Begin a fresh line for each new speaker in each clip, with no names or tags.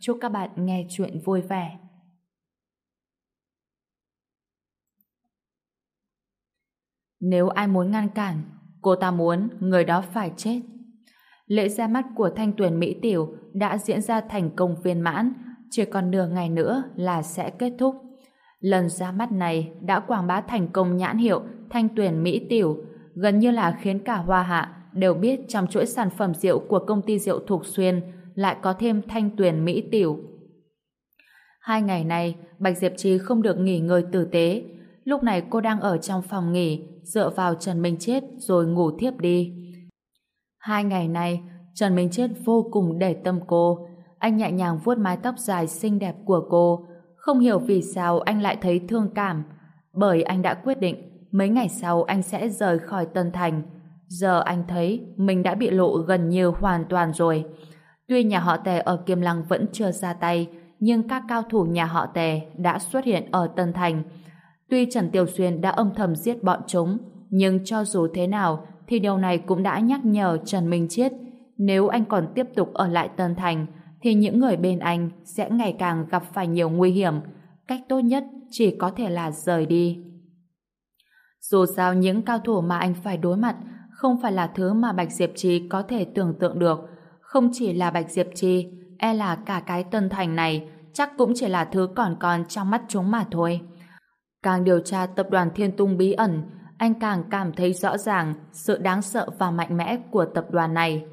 Chúc các bạn nghe chuyện vui vẻ. Nếu ai muốn ngăn cản, cô ta muốn người đó phải chết. Lễ ra mắt của thanh tuyển Mỹ Tiểu đã diễn ra thành công viên mãn, chỉ còn nửa ngày nữa là sẽ kết thúc. Lần ra mắt này đã quảng bá thành công nhãn hiệu thanh tuyển Mỹ Tiểu, gần như là khiến cả Hoa Hạ đều biết trong chuỗi sản phẩm rượu của công ty rượu Thục Xuyên lại có thêm thanh tuyền Mỹ Tiểu. Hai ngày này, Bạch Diệp Trì không được nghỉ ngơi tử tế. Lúc này cô đang ở trong phòng nghỉ, dựa vào Trần Minh Chết rồi ngủ thiếp đi. Hai ngày này, Trần Minh Chết vô cùng để tâm cô. Anh nhẹ nhàng vuốt mái tóc dài xinh đẹp của cô. Không hiểu vì sao anh lại thấy thương cảm. Bởi anh đã quyết định, mấy ngày sau anh sẽ rời khỏi Tân Thành. Giờ anh thấy mình đã bị lộ gần như hoàn toàn rồi. Tuy nhà họ Tề ở Kiêm Lăng vẫn chưa ra tay, nhưng các cao thủ nhà họ Tề đã xuất hiện ở Tân Thành. Tuy Trần Tiểu Xuyên đã âm thầm giết bọn chúng, nhưng cho dù thế nào thì điều này cũng đã nhắc nhở Trần Minh Chiết nếu anh còn tiếp tục ở lại Tân Thành thì những người bên anh sẽ ngày càng gặp phải nhiều nguy hiểm. Cách tốt nhất chỉ có thể là rời đi. Dù sao những cao thủ mà anh phải đối mặt không phải là thứ mà Bạch Diệp Trì có thể tưởng tượng được. Không chỉ là Bạch Diệp Trì, e là cả cái Tân Thành này chắc cũng chỉ là thứ còn còn trong mắt chúng mà thôi. Càng điều tra tập đoàn Thiên Tung bí ẩn, anh càng cảm thấy rõ ràng sự đáng sợ và mạnh mẽ của tập đoàn này.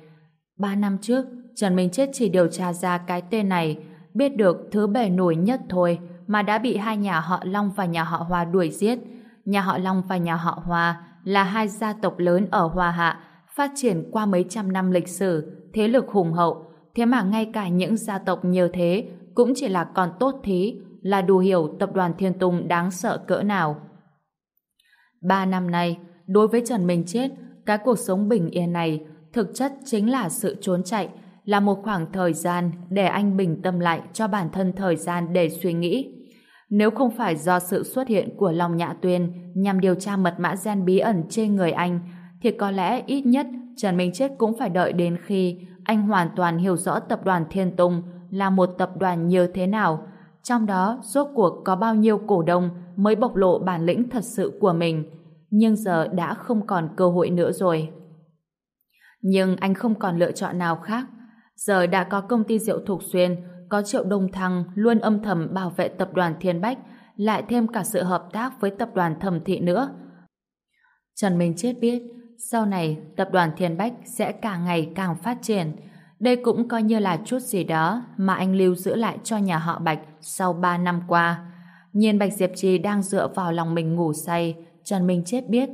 Ba năm trước, Trần Minh Chết chỉ điều tra ra cái tên này, biết được thứ bề nổi nhất thôi mà đã bị hai nhà họ Long và nhà họ Hoa đuổi giết. Nhà họ Long và nhà họ Hoa là hai gia tộc lớn ở Hoa Hạ, phát triển qua mấy trăm năm lịch sử, thế lực hùng hậu. Thế mà ngay cả những gia tộc như thế cũng chỉ là còn tốt thí, là đủ hiểu tập đoàn Thiên Tùng đáng sợ cỡ nào. Ba năm nay, đối với Trần Minh Chết, cái cuộc sống bình yên này thực chất chính là sự trốn chạy, là một khoảng thời gian để anh bình tâm lại cho bản thân thời gian để suy nghĩ. Nếu không phải do sự xuất hiện của Long Nhã Tuyên nhằm điều tra mật mã gen bí ẩn trên người anh, thì có lẽ ít nhất Trần Minh Chết cũng phải đợi đến khi anh hoàn toàn hiểu rõ tập đoàn Thiên Tùng là một tập đoàn như thế nào, trong đó rốt cuộc có bao nhiêu cổ đông mới bộc lộ bản lĩnh thật sự của mình. Nhưng giờ đã không còn cơ hội nữa rồi. Nhưng anh không còn lựa chọn nào khác. Giờ đã có công ty rượu Thục Xuyên, có Triệu Đông Thăng luôn âm thầm bảo vệ tập đoàn Thiên Bách, lại thêm cả sự hợp tác với tập đoàn Thẩm Thị nữa. Trần Minh Chết biết, sau này tập đoàn Thiên Bách sẽ càng ngày càng phát triển. Đây cũng coi như là chút gì đó mà anh lưu giữ lại cho nhà họ Bạch sau 3 năm qua. Nhìn Bạch Diệp Trì đang dựa vào lòng mình ngủ say, Trần Minh Chết biết,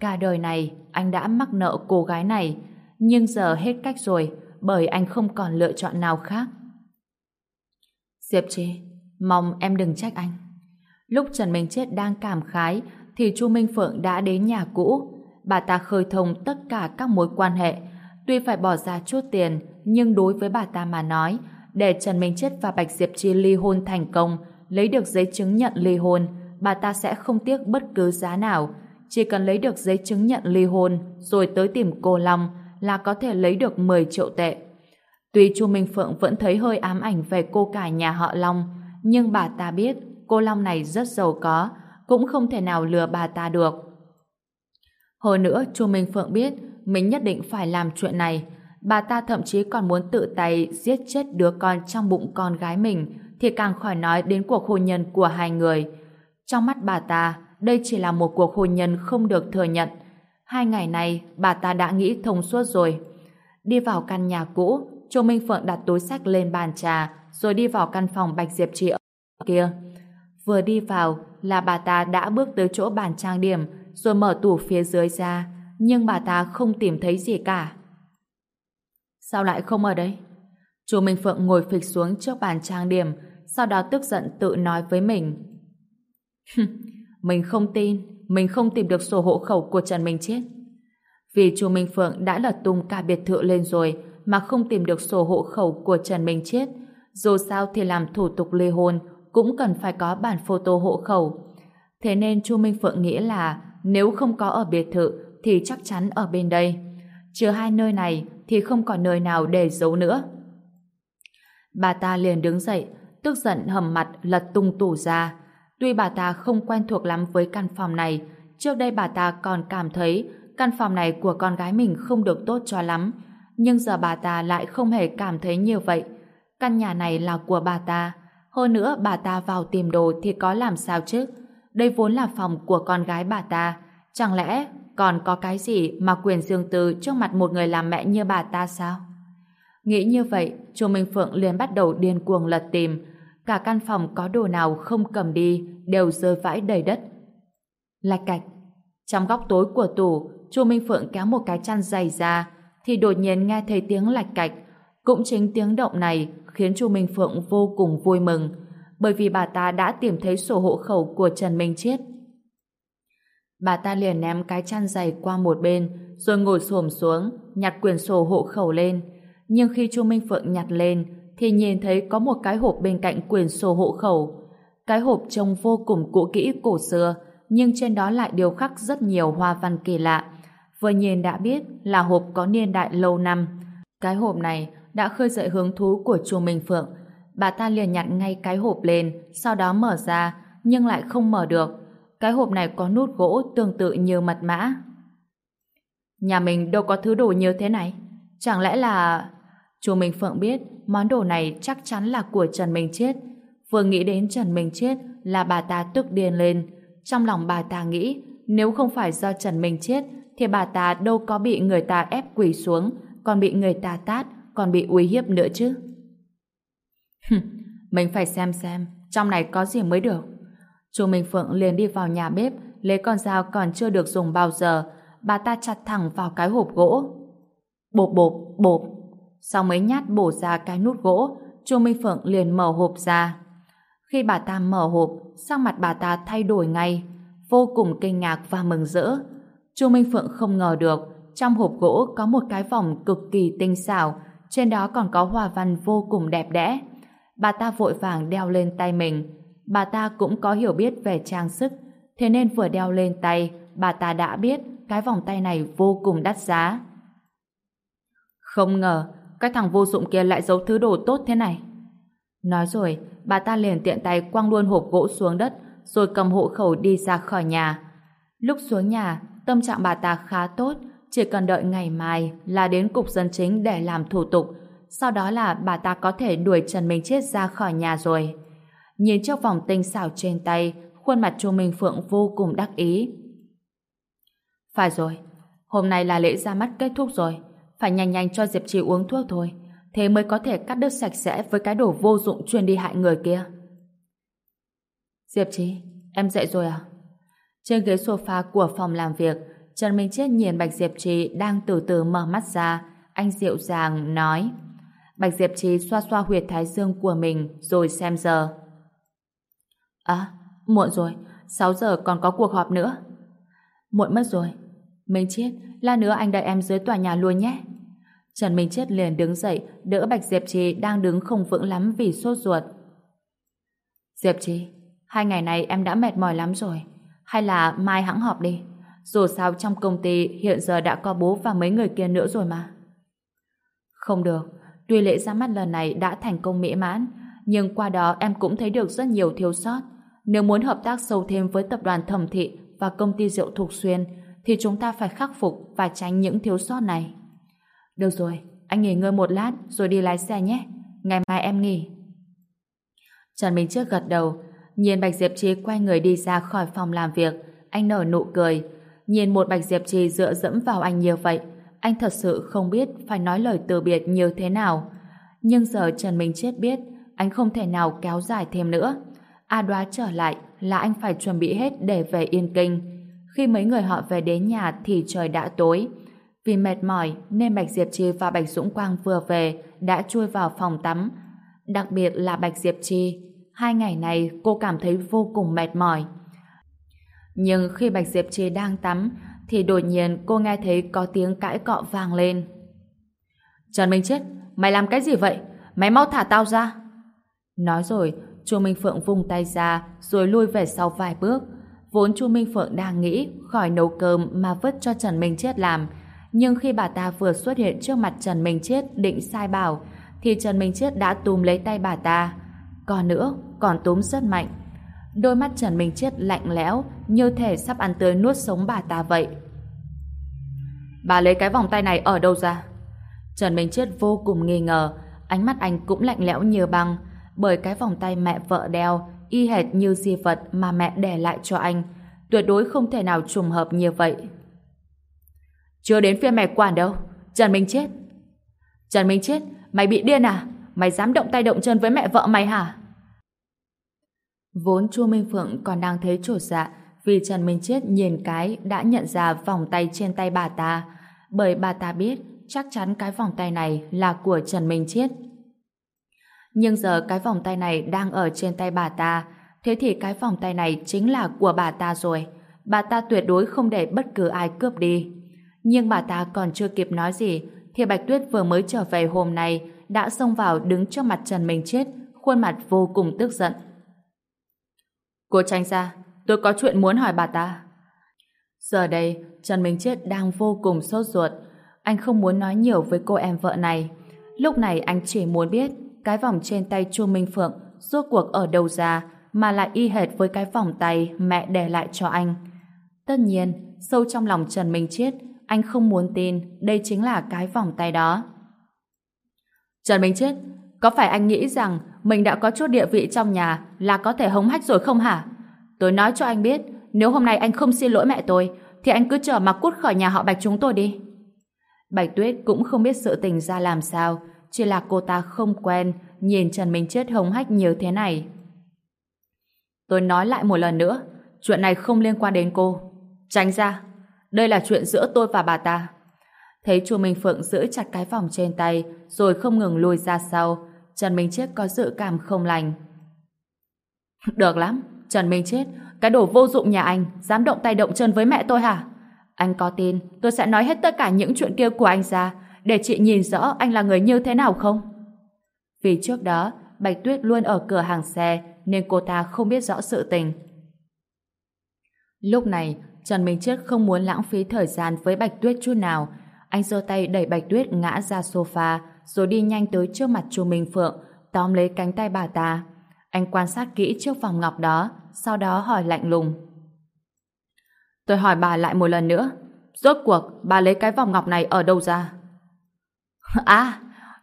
cả đời này anh đã mắc nợ cô gái này, nhưng giờ hết cách rồi, bởi anh không còn lựa chọn nào khác. Diệp Trì, mong em đừng trách anh. Lúc Trần Minh Chết đang cảm khái, thì Chu Minh Phượng đã đến nhà cũ. Bà ta khơi thông tất cả các mối quan hệ. Tuy phải bỏ ra chút tiền, nhưng đối với bà ta mà nói, để Trần Minh Chết và Bạch Diệp Chi ly hôn thành công, lấy được giấy chứng nhận ly hôn, bà ta sẽ không tiếc bất cứ giá nào. Chỉ cần lấy được giấy chứng nhận ly hôn, rồi tới tìm cô Long, là có thể lấy được 10 triệu tệ. Tuy Chu Minh Phượng vẫn thấy hơi ám ảnh về cô cả nhà họ Long, nhưng bà ta biết cô Long này rất giàu có, cũng không thể nào lừa bà ta được. Hồi nữa, Chu Minh Phượng biết mình nhất định phải làm chuyện này. Bà ta thậm chí còn muốn tự tay giết chết đứa con trong bụng con gái mình, thì càng khỏi nói đến cuộc hôn nhân của hai người. Trong mắt bà ta, đây chỉ là một cuộc hôn nhân không được thừa nhận. Hai ngày này, bà ta đã nghĩ thông suốt rồi. Đi vào căn nhà cũ, Chu Minh Phượng đặt túi sách lên bàn trà, rồi đi vào căn phòng Bạch Diệp Trì ở kia. Vừa đi vào là bà ta đã bước tới chỗ bàn trang điểm, rồi mở tủ phía dưới ra, nhưng bà ta không tìm thấy gì cả. Sao lại không ở đây? Chu Minh Phượng ngồi phịch xuống trước bàn trang điểm, sau đó tức giận tự nói với mình. mình không tin, mình không tìm được sổ hộ khẩu của Trần Minh Chết. Vì Chu Minh Phượng đã lật tung cả biệt thự lên rồi mà không tìm được sổ hộ khẩu của Trần Minh Chết. Dù sao thì làm thủ tục ly hôn cũng cần phải có bản photo hộ khẩu. Thế nên Chu Minh Phượng nghĩ là nếu không có ở biệt thự thì chắc chắn ở bên đây. Trừ hai nơi này thì không còn nơi nào để giấu nữa. Bà ta liền đứng dậy, tức giận hầm mặt lật tung tủ ra. Tuy bà ta không quen thuộc lắm với căn phòng này, trước đây bà ta còn cảm thấy căn phòng này của con gái mình không được tốt cho lắm, nhưng giờ bà ta lại không hề cảm thấy như vậy. Căn nhà này là của bà ta, hơn nữa bà ta vào tìm đồ thì có làm sao chứ? Đây vốn là phòng của con gái bà ta, chẳng lẽ còn có cái gì mà quyền dương tư trước mặt một người làm mẹ như bà ta sao? Nghĩ như vậy, Chu Minh Phượng liền bắt đầu điên cuồng lật tìm. Cả căn phòng có đồ nào không cầm đi đều rơi vãi đầy đất. Lạch cạch. Trong góc tối của tủ, Chu Minh Phượng kéo một cái chăn dày ra thì đột nhiên nghe thấy tiếng lạch cạch. Cũng chính tiếng động này khiến Chu Minh Phượng vô cùng vui mừng bởi vì bà ta đã tìm thấy sổ hộ khẩu của Trần Minh Chiết. Bà ta liền ném cái chăn dày qua một bên rồi ngồi xổm xuống nhặt quyển sổ hộ khẩu lên nhưng khi Chu Minh Phượng nhặt lên thì nhìn thấy có một cái hộp bên cạnh quyển sổ hộ khẩu. Cái hộp trông vô cùng cũ kỹ cổ xưa, nhưng trên đó lại điều khắc rất nhiều hoa văn kỳ lạ. Vừa nhìn đã biết là hộp có niên đại lâu năm. Cái hộp này đã khơi dậy hứng thú của Chu Minh Phượng. Bà ta liền nhặt ngay cái hộp lên, sau đó mở ra, nhưng lại không mở được. Cái hộp này có nút gỗ tương tự như mật mã. Nhà mình đâu có thứ đồ như thế này. Chẳng lẽ là... Chú Minh Phượng biết món đồ này chắc chắn là của Trần Minh Chết. Vừa nghĩ đến Trần Minh Chết là bà ta tức điên lên. Trong lòng bà ta nghĩ nếu không phải do Trần Minh Chết thì bà ta đâu có bị người ta ép quỳ xuống còn bị người ta tát còn bị uy hiếp nữa chứ. Mình phải xem xem trong này có gì mới được. Chu Minh Phượng liền đi vào nhà bếp lấy con dao còn chưa được dùng bao giờ bà ta chặt thẳng vào cái hộp gỗ. Bộp bộp bộp sau mấy nhát bổ ra cái nút gỗ, Chu Minh Phượng liền mở hộp ra. Khi bà ta mở hộp, sắc mặt bà ta thay đổi ngay, vô cùng kinh ngạc và mừng rỡ. Chu Minh Phượng không ngờ được, trong hộp gỗ có một cái vòng cực kỳ tinh xảo, trên đó còn có hoa văn vô cùng đẹp đẽ. Bà ta vội vàng đeo lên tay mình. Bà ta cũng có hiểu biết về trang sức, thế nên vừa đeo lên tay, bà ta đã biết cái vòng tay này vô cùng đắt giá. Không ngờ, cái thằng vô dụng kia lại giấu thứ đồ tốt thế này. Nói rồi, bà ta liền tiện tay quăng luôn hộp gỗ xuống đất, rồi cầm hộ khẩu đi ra khỏi nhà. Lúc xuống nhà, tâm trạng bà ta khá tốt, chỉ cần đợi ngày mai là đến cục dân chính để làm thủ tục, sau đó là bà ta có thể đuổi Trần Minh Chết ra khỏi nhà rồi. Nhìn chiếc vòng tinh xảo trên tay, khuôn mặt Chu Minh Phượng vô cùng đắc ý. Phải rồi, hôm nay là lễ ra mắt kết thúc rồi phải nhanh nhanh cho Diệp Trì uống thuốc thôi thế mới có thể cắt đứt sạch sẽ với cái đồ vô dụng chuyên đi hại người kia Diệp Trì em dậy rồi à? Trên ghế sofa của phòng làm việc Trần Minh Chết nhìn Bạch Diệp Trì đang từ từ mở mắt ra anh dịu dàng nói Bạch Diệp Trì xoa xoa huyệt thái dương của mình rồi xem giờ À, muộn rồi 6 giờ còn có cuộc họp nữa Muộn mất rồi Minh Chết, lát nữa anh đợi em dưới tòa nhà luôn nhé Trần Minh Chết liền đứng dậy đỡ Bạch Diệp Trì đang đứng không vững lắm vì sốt ruột. Diệp Trì, hai ngày này em đã mệt mỏi lắm rồi. Hay là mai hãng họp đi. Dù sao trong công ty hiện giờ đã có bố và mấy người kia nữa rồi mà. Không được. Tuy lễ ra mắt lần này đã thành công mỹ mãn, nhưng qua đó em cũng thấy được rất nhiều thiếu sót. Nếu muốn hợp tác sâu thêm với tập đoàn thẩm thị và công ty rượu Thục Xuyên, thì chúng ta phải khắc phục và tránh những thiếu sót này. Được rồi, anh nghỉ ngơi một lát rồi đi lái xe nhé. Ngày mai em nghỉ. Trần Minh Trước gật đầu, nhìn Bạch Diệp Trì quay người đi ra khỏi phòng làm việc, anh nở nụ cười. Nhìn một Bạch Diệp Trì dựa dẫm vào anh như vậy, anh thật sự không biết phải nói lời từ biệt như thế nào. Nhưng giờ Trần Minh Chết biết anh không thể nào kéo dài thêm nữa. A đoá trở lại là anh phải chuẩn bị hết để về Yên Kinh. Khi mấy người họ về đến nhà thì trời đã tối. Vì mệt mỏi nên Bạch Diệp Chi và Bạch Dũng Quang vừa về đã chui vào phòng tắm. Đặc biệt là Bạch Diệp Chi. Hai ngày này cô cảm thấy vô cùng mệt mỏi. Nhưng khi Bạch Diệp Chi đang tắm, thì đột nhiên cô nghe thấy có tiếng cãi cọ vang lên. Trần Minh Chết, mày làm cái gì vậy? Mày mau thả tao ra. Nói rồi, Chu Minh Phượng vung tay ra rồi lui về sau vài bước. Vốn Chu Minh Phượng đang nghĩ khỏi nấu cơm mà vứt cho Trần Minh Chết làm. Nhưng khi bà ta vừa xuất hiện trước mặt Trần Minh Chết định sai bảo thì Trần Minh Chết đã túm lấy tay bà ta. Còn nữa, còn túm rất mạnh. Đôi mắt Trần Minh Chết lạnh lẽo như thể sắp ăn tươi nuốt sống bà ta vậy. Bà lấy cái vòng tay này ở đâu ra? Trần Minh Chết vô cùng nghi ngờ ánh mắt anh cũng lạnh lẽo như băng bởi cái vòng tay mẹ vợ đeo y hệt như di vật mà mẹ để lại cho anh. Tuyệt đối không thể nào trùng hợp như vậy. Chưa đến phía mẹ quản đâu. Trần Minh Chết. Trần Minh Chết, mày bị điên à? Mày dám động tay động chân với mẹ vợ mày hả? Vốn Chu Minh Phượng còn đang thấy trột dạ vì Trần Minh Chết nhìn cái đã nhận ra vòng tay trên tay bà ta. Bởi bà ta biết chắc chắn cái vòng tay này là của Trần Minh Chết. Nhưng giờ cái vòng tay này đang ở trên tay bà ta, thế thì cái vòng tay này chính là của bà ta rồi. Bà ta tuyệt đối không để bất cứ ai cướp đi. Nhưng bà ta còn chưa kịp nói gì, thì Bạch Tuyết vừa mới trở về hôm nay đã xông vào đứng trước mặt Trần Minh Chết, khuôn mặt vô cùng tức giận. Cô tranh ra, tôi có chuyện muốn hỏi bà ta. Giờ đây, Trần Minh Chết đang vô cùng sốt ruột. Anh không muốn nói nhiều với cô em vợ này. Lúc này anh chỉ muốn biết cái vòng trên tay Chu Minh Phượng rốt cuộc ở đâu ra mà lại y hệt với cái vòng tay mẹ để lại cho anh. Tất nhiên, sâu trong lòng Trần Minh Chết, anh không muốn tin đây chính là cái vòng tay đó. Trần Minh Chết, có phải anh nghĩ rằng mình đã có chút địa vị trong nhà là có thể hống hách rồi không hả? Tôi nói cho anh biết, nếu hôm nay anh không xin lỗi mẹ tôi, thì anh cứ chờ mà cút khỏi nhà họ Bạch chúng tôi đi. Bạch Tuyết cũng không biết sự tình ra làm sao, chỉ là cô ta không quen nhìn Trần Minh Chết hống hách nhiều thế này. Tôi nói lại một lần nữa, chuyện này không liên quan đến cô. Tránh ra, đây là chuyện giữa tôi và bà ta. Thấy chu Minh Phượng giữ chặt cái vòng trên tay rồi không ngừng lùi ra sau, Trần Minh Chết có dự cảm không lành. Được lắm, Trần Minh Chết, cái đồ vô dụng nhà anh, dám động tay động chân với mẹ tôi hả? Anh có tin tôi sẽ nói hết tất cả những chuyện kia của anh ra để chị nhìn rõ anh là người như thế nào không? Vì trước đó, Bạch Tuyết luôn ở cửa hàng xe nên cô ta không biết rõ sự tình. Lúc này, Trần Minh Chết không muốn lãng phí thời gian với Bạch Tuyết chút nào. Anh giơ tay đẩy Bạch Tuyết ngã ra sofa rồi đi nhanh tới trước mặt chu Minh Phượng tóm lấy cánh tay bà ta. Anh quan sát kỹ chiếc vòng ngọc đó sau đó hỏi lạnh lùng. Tôi hỏi bà lại một lần nữa. Rốt cuộc, bà lấy cái vòng ngọc này ở đâu ra? À,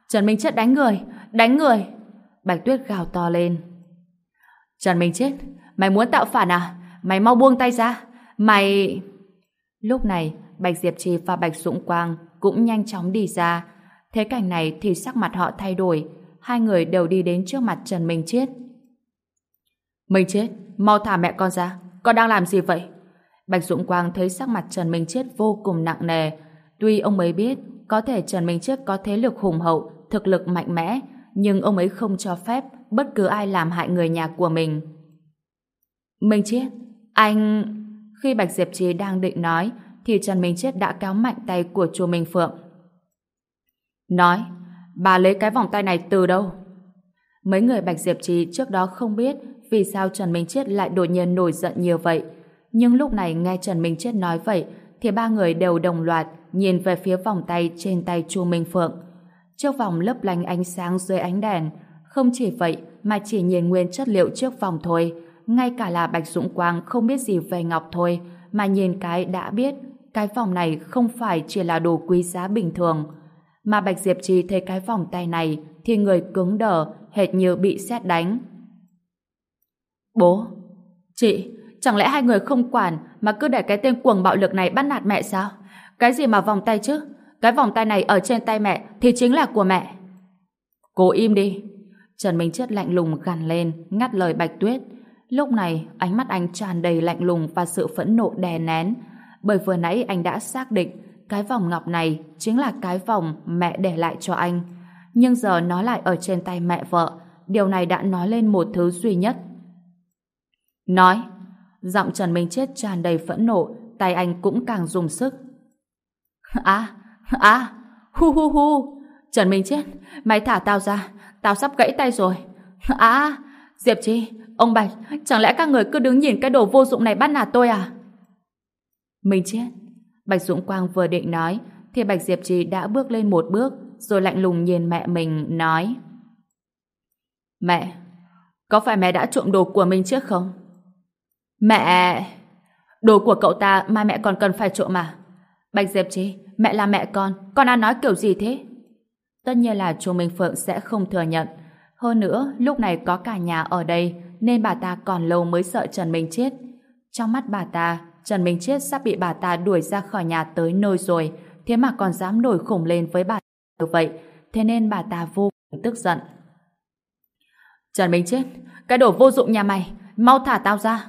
Trần Minh Chết đánh người, đánh người. Bạch Tuyết gào to lên. Trần Minh Chết, mày muốn tạo phản à? Mày mau buông tay ra. Mày... Lúc này, Bạch Diệp Trì và Bạch Dũng Quang cũng nhanh chóng đi ra. Thế cảnh này thì sắc mặt họ thay đổi. Hai người đều đi đến trước mặt Trần Minh Chết. Minh Chết, mau thả mẹ con ra. Con đang làm gì vậy? Bạch Dũng Quang thấy sắc mặt Trần Minh Chết vô cùng nặng nề. Tuy ông ấy biết có thể Trần Minh Chết có thế lực hùng hậu, thực lực mạnh mẽ, nhưng ông ấy không cho phép bất cứ ai làm hại người nhà của mình. Minh Chết, anh... Khi Bạch Diệp Trì đang định nói, thì Trần Minh Chết đã kéo mạnh tay của chùa Minh Phượng. Nói, bà lấy cái vòng tay này từ đâu? Mấy người Bạch Diệp Trì trước đó không biết vì sao Trần Minh Chết lại đột nhiên nổi giận nhiều vậy. Nhưng lúc này nghe Trần Minh Chết nói vậy, thì ba người đều đồng loạt nhìn về phía vòng tay trên tay Chu Minh Phượng. Chiếc vòng lấp lánh ánh sáng dưới ánh đèn. Không chỉ vậy mà chỉ nhìn nguyên chất liệu trước vòng thôi. Ngay cả là Bạch Dũng Quang không biết gì về ngọc thôi, mà nhìn cái đã biết cái vòng này không phải chỉ là đồ quý giá bình thường. Mà Bạch Diệp Trì thấy cái vòng tay này thì người cứng đờ, hệt như bị xét đánh. Bố! Chị! Chẳng lẽ hai người không quản mà cứ để cái tên cuồng bạo lực này bắt nạt mẹ sao? Cái gì mà vòng tay chứ? Cái vòng tay này ở trên tay mẹ thì chính là của mẹ. Cô im đi. Trần Minh Chết lạnh lùng gằn lên, ngắt lời Bạch Tuyết. Lúc này, ánh mắt anh tràn đầy lạnh lùng và sự phẫn nộ đè nén. Bởi vừa nãy anh đã xác định cái vòng ngọc này chính là cái vòng mẹ để lại cho anh. nhưng giờ nó lại ở trên tay mẹ vợ. Điều này đã nói lên một thứ duy nhất. Nói, giọng Trần Minh Chết tràn đầy phẫn nộ, tay anh cũng càng dùng sức. À, à, hu hu hu, Trần Minh Chết, mày thả tao ra, tao sắp gãy tay rồi. À, Diệp Chi, ông Bạch, chẳng lẽ các người cứ đứng nhìn cái đồ vô dụng này bắt nạt tôi à? Minh Chết, Bạch Dũng Quang vừa định nói, thì Bạch Diệp Trì đã bước lên một bước, rồi lạnh lùng nhìn mẹ mình, nói Mẹ, có phải mẹ đã trộm đồ của mình trước không? Mẹ... Đồ của cậu ta mà mẹ còn cần phải trộm mà. Bạch Diệp Trì, mẹ là mẹ con, con ăn nói kiểu gì thế? Tất nhiên là chú Minh Phượng sẽ không thừa nhận. Hơn nữa, lúc này có cả nhà ở đây, nên bà ta còn lâu mới sợ Trần Minh chết. Trong mắt bà ta, Trần Minh Chết sắp bị bà ta đuổi ra khỏi nhà tới nơi rồi, thế mà còn dám nổi khủng lên với bà như vậy, thế nên bà ta vô cùng tức giận. Trần Minh Chết, cái đồ vô dụng nhà mày, mau thả tao ra.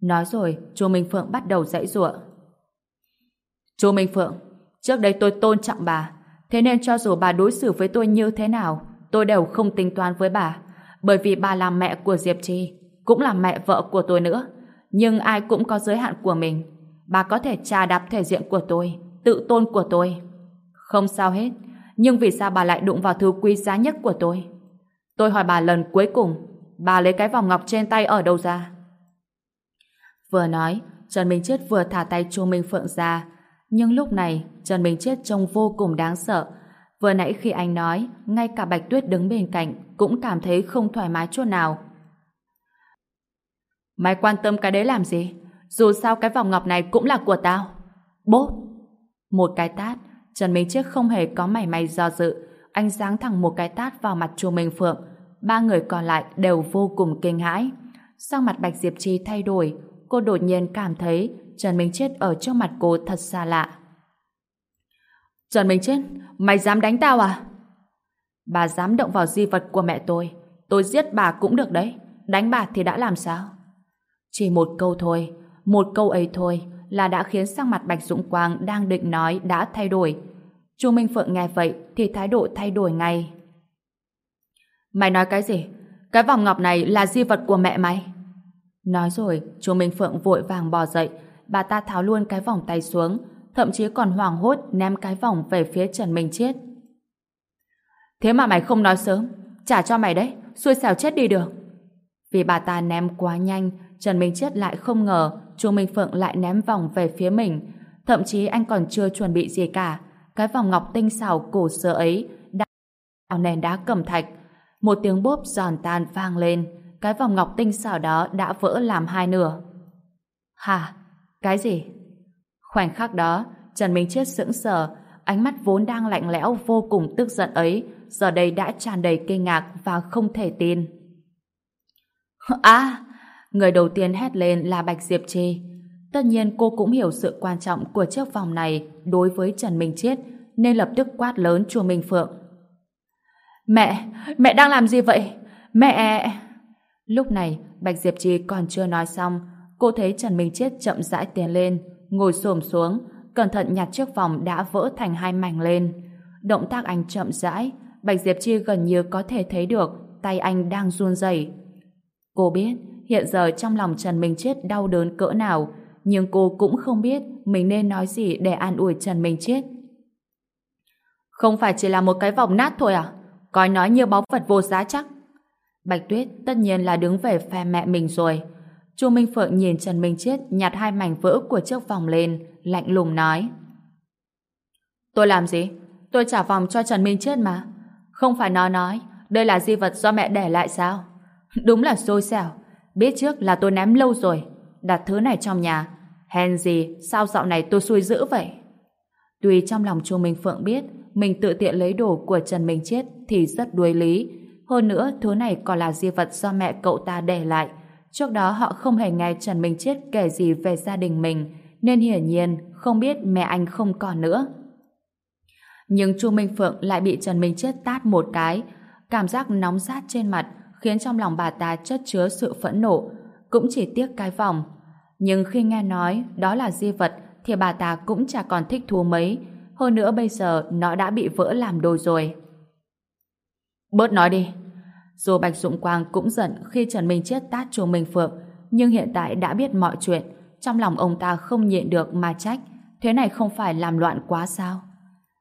Nói rồi, chú Minh Phượng bắt đầu dãy giụa. Chú Minh Phượng, trước đây tôi tôn trọng bà, thế nên cho dù bà đối xử với tôi như thế nào, tôi đều không tính toán với bà, bởi vì bà là mẹ của Diệp Trì, cũng là mẹ vợ của tôi nữa. Nhưng ai cũng có giới hạn của mình. Bà có thể trà đạp thể diện của tôi, tự tôn của tôi. Không sao hết, nhưng vì sao bà lại đụng vào thứ quý giá nhất của tôi? Tôi hỏi bà lần cuối cùng, bà lấy cái vòng ngọc trên tay ở đâu ra? Vừa nói, Trần Minh Chết vừa thả tay Chu Minh Phượng ra. Nhưng lúc này, Trần Minh Chết trông vô cùng đáng sợ. Vừa nãy khi anh nói, ngay cả Bạch Tuyết đứng bên cạnh cũng cảm thấy không thoải mái chút nào. Mày quan tâm cái đấy làm gì? Dù sao cái vòng ngọc này cũng là của tao. Bốp! Một cái tát, Trần Minh Chiếc không hề có mảy may do dự. Anh giáng thẳng một cái tát vào mặt chùa Minh Phượng. Ba người còn lại đều vô cùng kinh hãi. Sang mặt Bạch Diệp Chi thay đổi, cô đột nhiên cảm thấy Trần Minh Chết ở trước mặt cô thật xa lạ. Trần Minh Chết, mày dám đánh tao à? Bà dám động vào di vật của mẹ tôi. Tôi giết bà cũng được đấy. Đánh bà thì đã làm sao? Chỉ một câu thôi, một câu ấy thôi là đã khiến sắc mặt Bạch Dũng Quang đang định nói đã thay đổi. Chu Minh Phượng nghe vậy thì thái độ thay đổi ngay. Mày nói cái gì? Cái vòng ngọc này là di vật của mẹ mày. Nói rồi, Chu Minh Phượng vội vàng bò dậy, bà ta tháo luôn cái vòng tay xuống, thậm chí còn hoảng hốt ném cái vòng về phía Trần Minh Chết. Thế mà mày không nói sớm, trả cho mày đấy, xui xẻo chết đi được. Vì bà ta ném quá nhanh, Trần Minh Chết lại không ngờ Chu Minh Phượng lại ném vòng về phía mình. Thậm chí anh còn chưa chuẩn bị gì cả. Cái vòng ngọc tinh xảo cổ xưa ấy đã vào nền đá cẩm thạch. Một tiếng bốp giòn tan vang lên. Cái vòng ngọc tinh xảo đó đã vỡ làm hai nửa. Hả? Cái gì? Khoảnh khắc đó, Trần Minh Chết sững sờ, ánh mắt vốn đang lạnh lẽo vô cùng tức giận ấy, giờ đây đã tràn đầy kinh ngạc và không thể tin. À, Người đầu tiên hét lên là Bạch Diệp Trì. Tất nhiên cô cũng hiểu sự quan trọng của chiếc vòng này đối với Trần Minh Chiết nên lập tức quát lớn chùa Minh Phượng. Mẹ! Mẹ đang làm gì vậy? Mẹ! Lúc này, Bạch Diệp Trì còn chưa nói xong, cô thấy Trần Minh Chiết chậm rãi tiến lên, ngồi xổm xuống, cẩn thận nhặt chiếc vòng đã vỡ thành hai mảnh lên. Động tác anh chậm rãi, Bạch Diệp Chi gần như có thể thấy được tay anh đang run rẩy. Cô biết, Hiện giờ trong lòng Trần Minh Chết đau đớn cỡ nào, nhưng cô cũng không biết mình nên nói gì để an ủi Trần Minh Chết. Không phải chỉ là một cái vòng nát thôi à? Coi nói như báu vật vô giá chắc. Bạch Tuyết tất nhiên là đứng về phe mẹ mình rồi. Chu Minh Phượng nhìn Trần Minh Chết nhặt hai mảnh vỡ của chiếc vòng lên, lạnh lùng nói. Tôi làm gì? Tôi trả vòng cho Trần Minh Chết mà. Không phải nó nói, đây là di vật do mẹ để lại sao? Đúng là xôi xẻo. Biết trước là tôi ném lâu rồi. Đặt thứ này trong nhà. Hèn gì sao dạo này tôi xui dữ vậy? Tuy trong lòng chu Minh Phượng biết Mình tự tiện lấy đồ của Trần Minh Chết Thì rất đuối lý. Hơn nữa, thứ này còn là di vật do mẹ cậu ta để lại. Trước đó họ không hề nghe Trần Minh Chết kể gì về gia đình mình, Nên hiển nhiên không biết mẹ anh không còn nữa. Nhưng chu Minh Phượng lại bị Trần Minh Chết tát một cái. Cảm giác nóng rát trên mặt khiến trong lòng bà ta chất chứa sự phẫn nộ, cũng chỉ tiếc cái vòng. Nhưng khi nghe nói đó là di vật thì bà ta cũng chả còn thích thú mấy, hơn nữa bây giờ nó đã bị vỡ làm đôi rồi. Bớt nói đi. Dù Bạch dụng Quang cũng giận khi Trần Minh Chết tát chùa Minh Phượng, nhưng hiện tại đã biết mọi chuyện, trong lòng ông ta không nhịn được mà trách, thế này không phải làm loạn quá sao?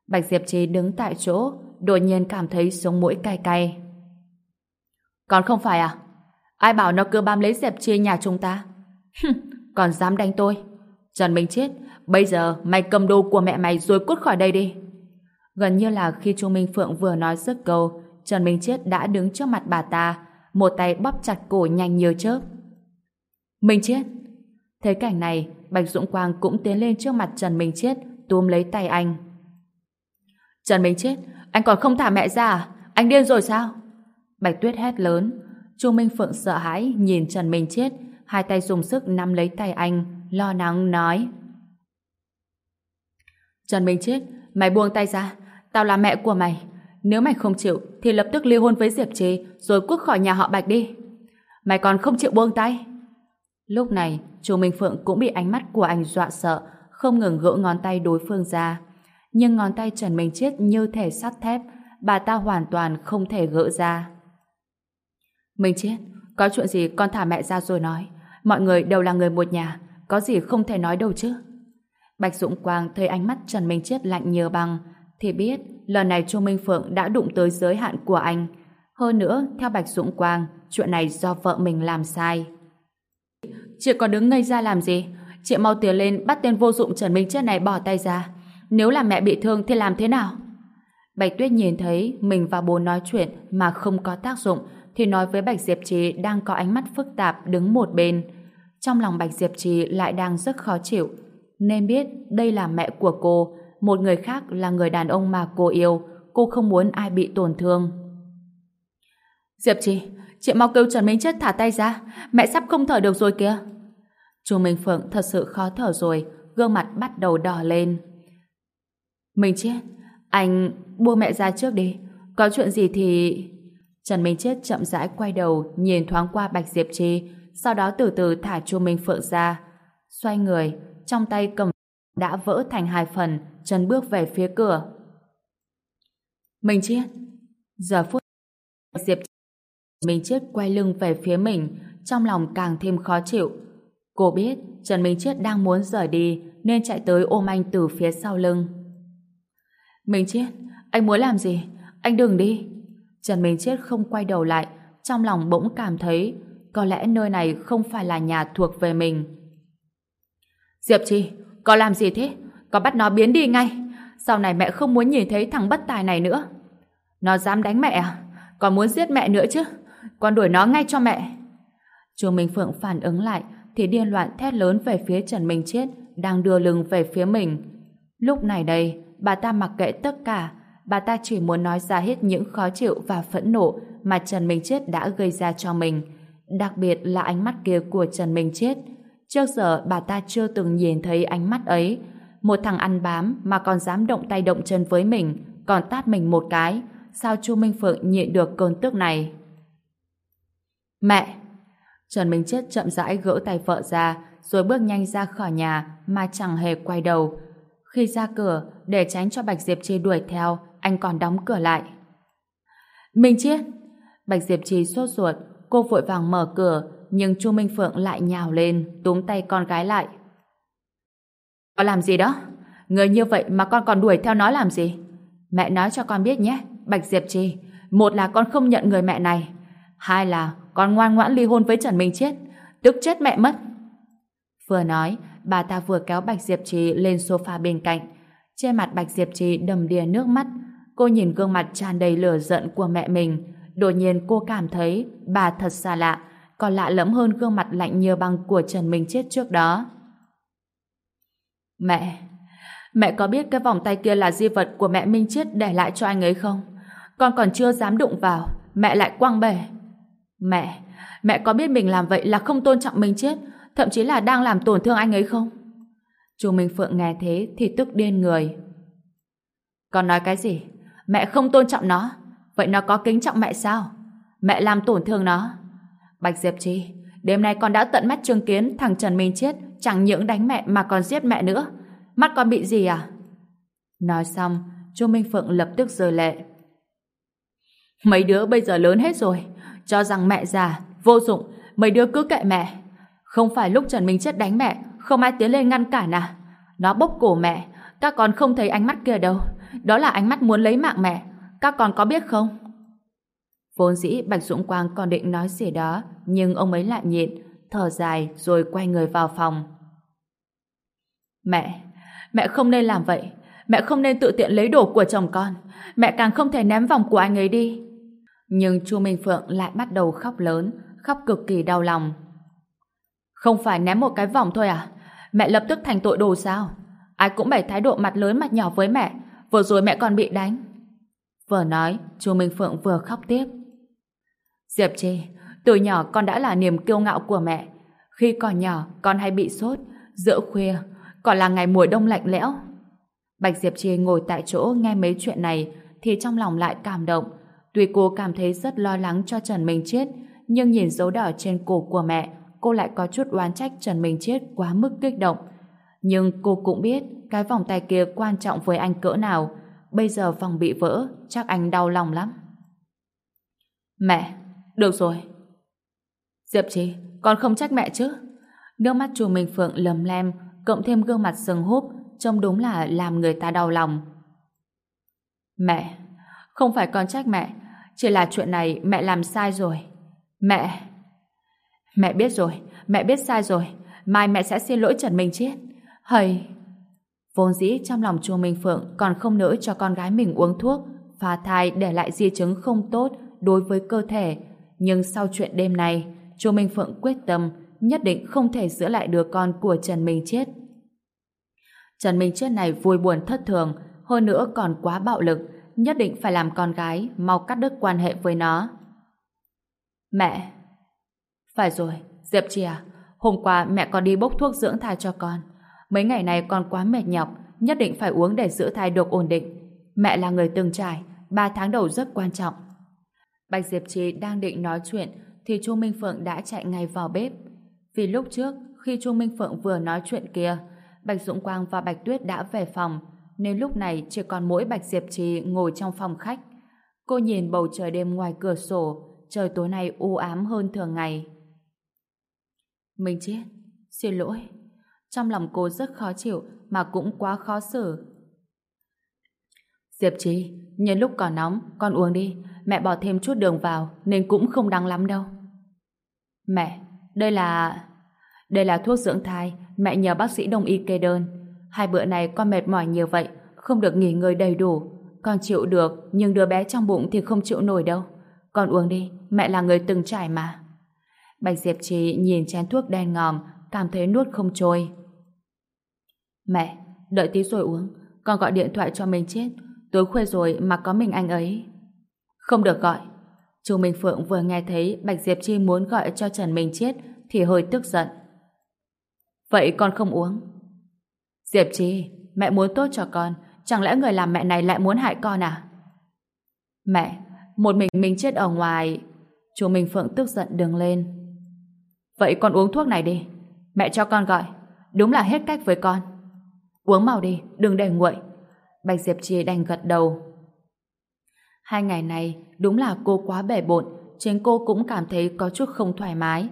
Bạch Diệp Trí đứng tại chỗ, đột nhiên cảm thấy sống mũi cay cay. Còn không phải à? Ai bảo nó cứ bám lấy dẹp chia nhà chúng ta? còn dám đánh tôi? Trần Minh Chết, bây giờ mày cầm đồ của mẹ mày rồi cút khỏi đây đi. Gần như là khi Chu Minh Phượng vừa nói dứt câu, Trần Minh Chết đã đứng trước mặt bà ta, một tay bóp chặt cổ nhanh như chớp. Minh Chết! Thấy cảnh này, Bạch Dũng Quang cũng tiến lên trước mặt Trần Minh Chết, túm lấy tay anh. Trần Minh Chết, anh còn không thả mẹ ra à? Anh điên rồi sao? Bạch Tuyết hét lớn. Chu Minh Phượng sợ hãi nhìn Trần Minh Chết, hai tay dùng sức nắm lấy tay anh, lo lắng nói. Trần Minh Chết, mày buông tay ra, tao là mẹ của mày. Nếu mày không chịu, thì lập tức ly hôn với Diệp Trì, rồi cút khỏi nhà họ Bạch đi. Mày còn không chịu buông tay. Lúc này, Chu Minh Phượng cũng bị ánh mắt của anh dọa sợ, không ngừng gỡ ngón tay đối phương ra. Nhưng ngón tay Trần Minh Chết như thể sắt thép, bà ta hoàn toàn không thể gỡ ra. Minh Chết, có chuyện gì con thả mẹ ra rồi nói. Mọi người đều là người một nhà, có gì không thể nói đâu chứ. Bạch Dũng Quang thấy ánh mắt Trần Minh Chết lạnh như băng, thì biết lần này Chu Minh Phượng đã đụng tới giới hạn của anh. Hơn nữa, theo Bạch Dũng Quang, chuyện này do vợ mình làm sai. Chị còn đứng ngây ra làm gì? Chị mau tiến lên bắt tên vô dụng Trần Minh Chết này bỏ tay ra. Nếu là mẹ bị thương thì làm thế nào? Bạch Tuyết nhìn thấy mình và bố nói chuyện mà không có tác dụng thì nói với Bạch Diệp Trì đang có ánh mắt phức tạp đứng một bên. Trong lòng Bạch Diệp Trì lại đang rất khó chịu. Nên biết đây là mẹ của cô, một người khác là người đàn ông mà cô yêu, cô không muốn ai bị tổn thương. Diệp Trì, chị mau kêu Trần Minh chất thả tay ra, mẹ sắp không thở được rồi kìa. Chu Minh Phượng thật sự khó thở rồi, gương mặt bắt đầu đỏ lên. mình Chết, anh buông mẹ ra trước đi, có chuyện gì thì... Trần Minh Chết chậm rãi quay đầu, nhìn thoáng qua Bạch Diệp Trì, sau đó từ từ thả Chu Minh Phượng ra. Xoay người, trong tay cầm đã vỡ thành hai phần, chân bước về phía cửa. Minh Chết, giờ phút Diệp Minh Chết quay lưng về phía mình, trong lòng càng thêm khó chịu. Cô biết Trần Minh Chết đang muốn rời đi nên chạy tới ôm anh từ phía sau lưng. Minh Chết, anh muốn làm gì? Anh đừng đi. Trần Minh Chết không quay đầu lại, trong lòng bỗng cảm thấy có lẽ nơi này không phải là nhà thuộc về mình. Diệp Chi, có làm gì thế? Có bắt nó biến đi ngay. Sau này mẹ không muốn nhìn thấy thằng bất tài này nữa. Nó dám đánh mẹ à? Còn muốn giết mẹ nữa chứ? Con đuổi nó ngay cho mẹ. Chu Minh Phượng phản ứng lại thì điên loạn thét lớn về phía Trần Minh Chết đang đưa lưng về phía mình. Lúc này đây, bà ta mặc kệ tất cả bà ta chỉ muốn nói ra hết những khó chịu và phẫn nộ mà Trần Minh Chết đã gây ra cho mình. Đặc biệt là ánh mắt kia của Trần Minh Chết. Trước giờ bà ta chưa từng nhìn thấy ánh mắt ấy. Một thằng ăn bám mà còn dám động tay động chân với mình, còn tát mình một cái. Sao Chu Minh Phượng nhịn được cơn tức này? Mẹ! Trần Minh Chết chậm rãi gỡ tay vợ ra, rồi bước nhanh ra khỏi nhà mà chẳng hề quay đầu. Khi ra cửa, để tránh cho Bạch Diệp Chi đuổi theo, anh còn đóng cửa lại. Minh Chiết! Bạch Diệp Trì sốt ruột, cô vội vàng mở cửa, nhưng Chu Minh Phượng lại nhào lên, túm tay con gái lại. có làm gì đó? Người như vậy mà con còn đuổi theo nó làm gì? Mẹ nói cho con biết nhé, Bạch Diệp Trì. Một là con không nhận người mẹ này. Hai là con ngoan ngoãn ly hôn với Trần Minh Chiết. Tức chết mẹ mất. Vừa nói, bà ta vừa kéo Bạch Diệp Trì lên sofa bên cạnh. Trên mặt Bạch Diệp Trì đầm đìa nước mắt, Cô nhìn gương mặt tràn đầy lửa giận của mẹ mình. Đột nhiên cô cảm thấy bà thật xa lạ, còn lạ lẫm hơn gương mặt lạnh như băng của Trần Minh Chết trước đó. Mẹ, mẹ có biết cái vòng tay kia là di vật của mẹ Minh Chết để lại cho anh ấy không? Con còn chưa dám đụng vào, mẹ lại quăng bể. Mẹ, mẹ có biết mình làm vậy là không tôn trọng Minh Chết, thậm chí là đang làm tổn thương anh ấy không? Chu Minh Phượng nghe thế thì tức điên người. Con nói cái gì? Mẹ không tôn trọng nó. Vậy nó có kính trọng mẹ sao? Mẹ làm tổn thương nó. Bạch Diệp Chi, đêm nay con đã tận mắt chứng kiến thằng Trần Minh chết chẳng những đánh mẹ mà còn giết mẹ nữa. Mắt con bị gì à? Nói xong, Chu Minh Phượng lập tức rời lệ. Mấy đứa bây giờ lớn hết rồi, cho rằng mẹ già, vô dụng, mấy đứa cứ kệ mẹ. Không phải lúc Trần Minh Chết đánh mẹ, không ai tiến lên ngăn cản à? Nó bốc cổ mẹ, các con không thấy ánh mắt kia đâu. Đó là ánh mắt muốn lấy mạng mẹ. Các con có biết không? Vốn dĩ Bạch Dũng Quang còn định nói gì đó, nhưng ông ấy lại nhịn, thở dài rồi quay người vào phòng. Mẹ, mẹ không nên làm vậy. Mẹ không nên tự tiện lấy đồ của chồng con. Mẹ càng không thể ném vòng của anh ấy đi. Nhưng Chu Minh Phượng lại bắt đầu khóc lớn, khóc cực kỳ đau lòng. Không phải ném một cái vòng thôi à? Mẹ lập tức thành tội đồ sao? Ai cũng bày thái độ mặt lớn mặt nhỏ với mẹ. Vừa rồi mẹ còn bị đánh. Vừa nói, Chu Minh Phượng vừa khóc tiếp. Diệp Trì, từ nhỏ con đã là niềm kiêu ngạo của mẹ. Khi còn nhỏ, con hay bị sốt, giữa khuya, còn là ngày mùa đông lạnh lẽo. Bạch Diệp Trì ngồi tại chỗ nghe mấy chuyện này, thì trong lòng lại cảm động. Tuy cô cảm thấy rất lo lắng cho Trần Minh Chết, nhưng nhìn dấu đỏ trên cổ của mẹ, cô lại có chút oán trách Trần Minh Chết quá mức kích động. Nhưng cô cũng biết cái vòng tay kia quan trọng với anh cỡ nào. Bây giờ vòng bị vỡ, chắc anh đau lòng lắm. Mẹ, được rồi. Diệp Trì, con không trách mẹ chứ? Nước mắt chùa Minh Phượng lầm lem, cộng thêm gương mặt sừng húp, trông đúng là làm người ta đau lòng. Mẹ, không phải con trách mẹ, chỉ là chuyện này mẹ làm sai rồi. Mẹ... Mẹ biết rồi, mẹ biết sai rồi, mai mẹ sẽ xin lỗi Trần Minh Chiết. Hầy... Vốn dĩ trong lòng chùa Minh Phượng còn không nỡ cho con gái mình uống thuốc, phá thai để lại di chứng không tốt đối với cơ thể. Nhưng sau chuyện đêm này, chùa Minh Phượng quyết tâm nhất định không thể giữ lại đứa con của Trần Minh chết. Trần Minh chết này vui buồn thất thường, hơn nữa còn quá bạo lực, nhất định phải làm con gái mau cắt đứt quan hệ với nó. Mẹ! Phải rồi, Diệp Trì à, hôm qua mẹ còn đi bốc thuốc dưỡng thai cho con. Mấy ngày này con quá mệt nhọc, nhất định phải uống để giữ thai được ổn định. Mẹ là người từng trải, ba tháng đầu rất quan trọng. Bạch Diệp Trì đang định nói chuyện thì Chu Minh Phượng đã chạy ngay vào bếp. Vì lúc trước, khi Chu Minh Phượng vừa nói chuyện kia, Bạch Dũng Quang và Bạch Tuyết đã về phòng, nên lúc này chỉ còn mỗi Bạch Diệp Trì ngồi trong phòng khách. Cô nhìn bầu trời đêm ngoài cửa sổ, trời tối nay u ám hơn thường ngày. mình chết, xin lỗi. Trong lòng cô rất khó chịu mà cũng quá khó xử. Diệp trí nhân lúc còn nóng, con uống đi. Mẹ bỏ thêm chút đường vào nên cũng không đắng lắm đâu. Mẹ, đây là... Đây là thuốc dưỡng thai, mẹ nhờ bác sĩ đồng y kê đơn. Hai bữa này con mệt mỏi nhiều vậy, không được nghỉ ngơi đầy đủ. Con chịu được, nhưng đứa bé trong bụng thì không chịu nổi đâu. Con uống đi, mẹ là người từng trải mà. Bạch Diệp Trì nhìn chén thuốc đen ngòm, cảm thấy nuốt không trôi. Mẹ, đợi tí rồi uống, con gọi điện thoại cho mình chết. Tối khuya rồi mà có mình anh ấy. Không được gọi. Chu Minh Phượng vừa nghe thấy Bạch Diệp Chi muốn gọi cho Trần Minh Chết thì hơi tức giận. Vậy con không uống. Diệp Chi, mẹ muốn tốt cho con, chẳng lẽ người làm mẹ này lại muốn hại con à? Mẹ, một mình mình chết ở ngoài... Chu Minh Phượng tức giận đứng lên. Vậy con uống thuốc này đi. Mẹ cho con gọi. Đúng là hết cách với con. Uống mau đi, đừng để nguội. Bạch Diệp Chi đành gật đầu. Hai ngày này, đúng là cô quá bể bộn, chính cô cũng cảm thấy có chút không thoải mái.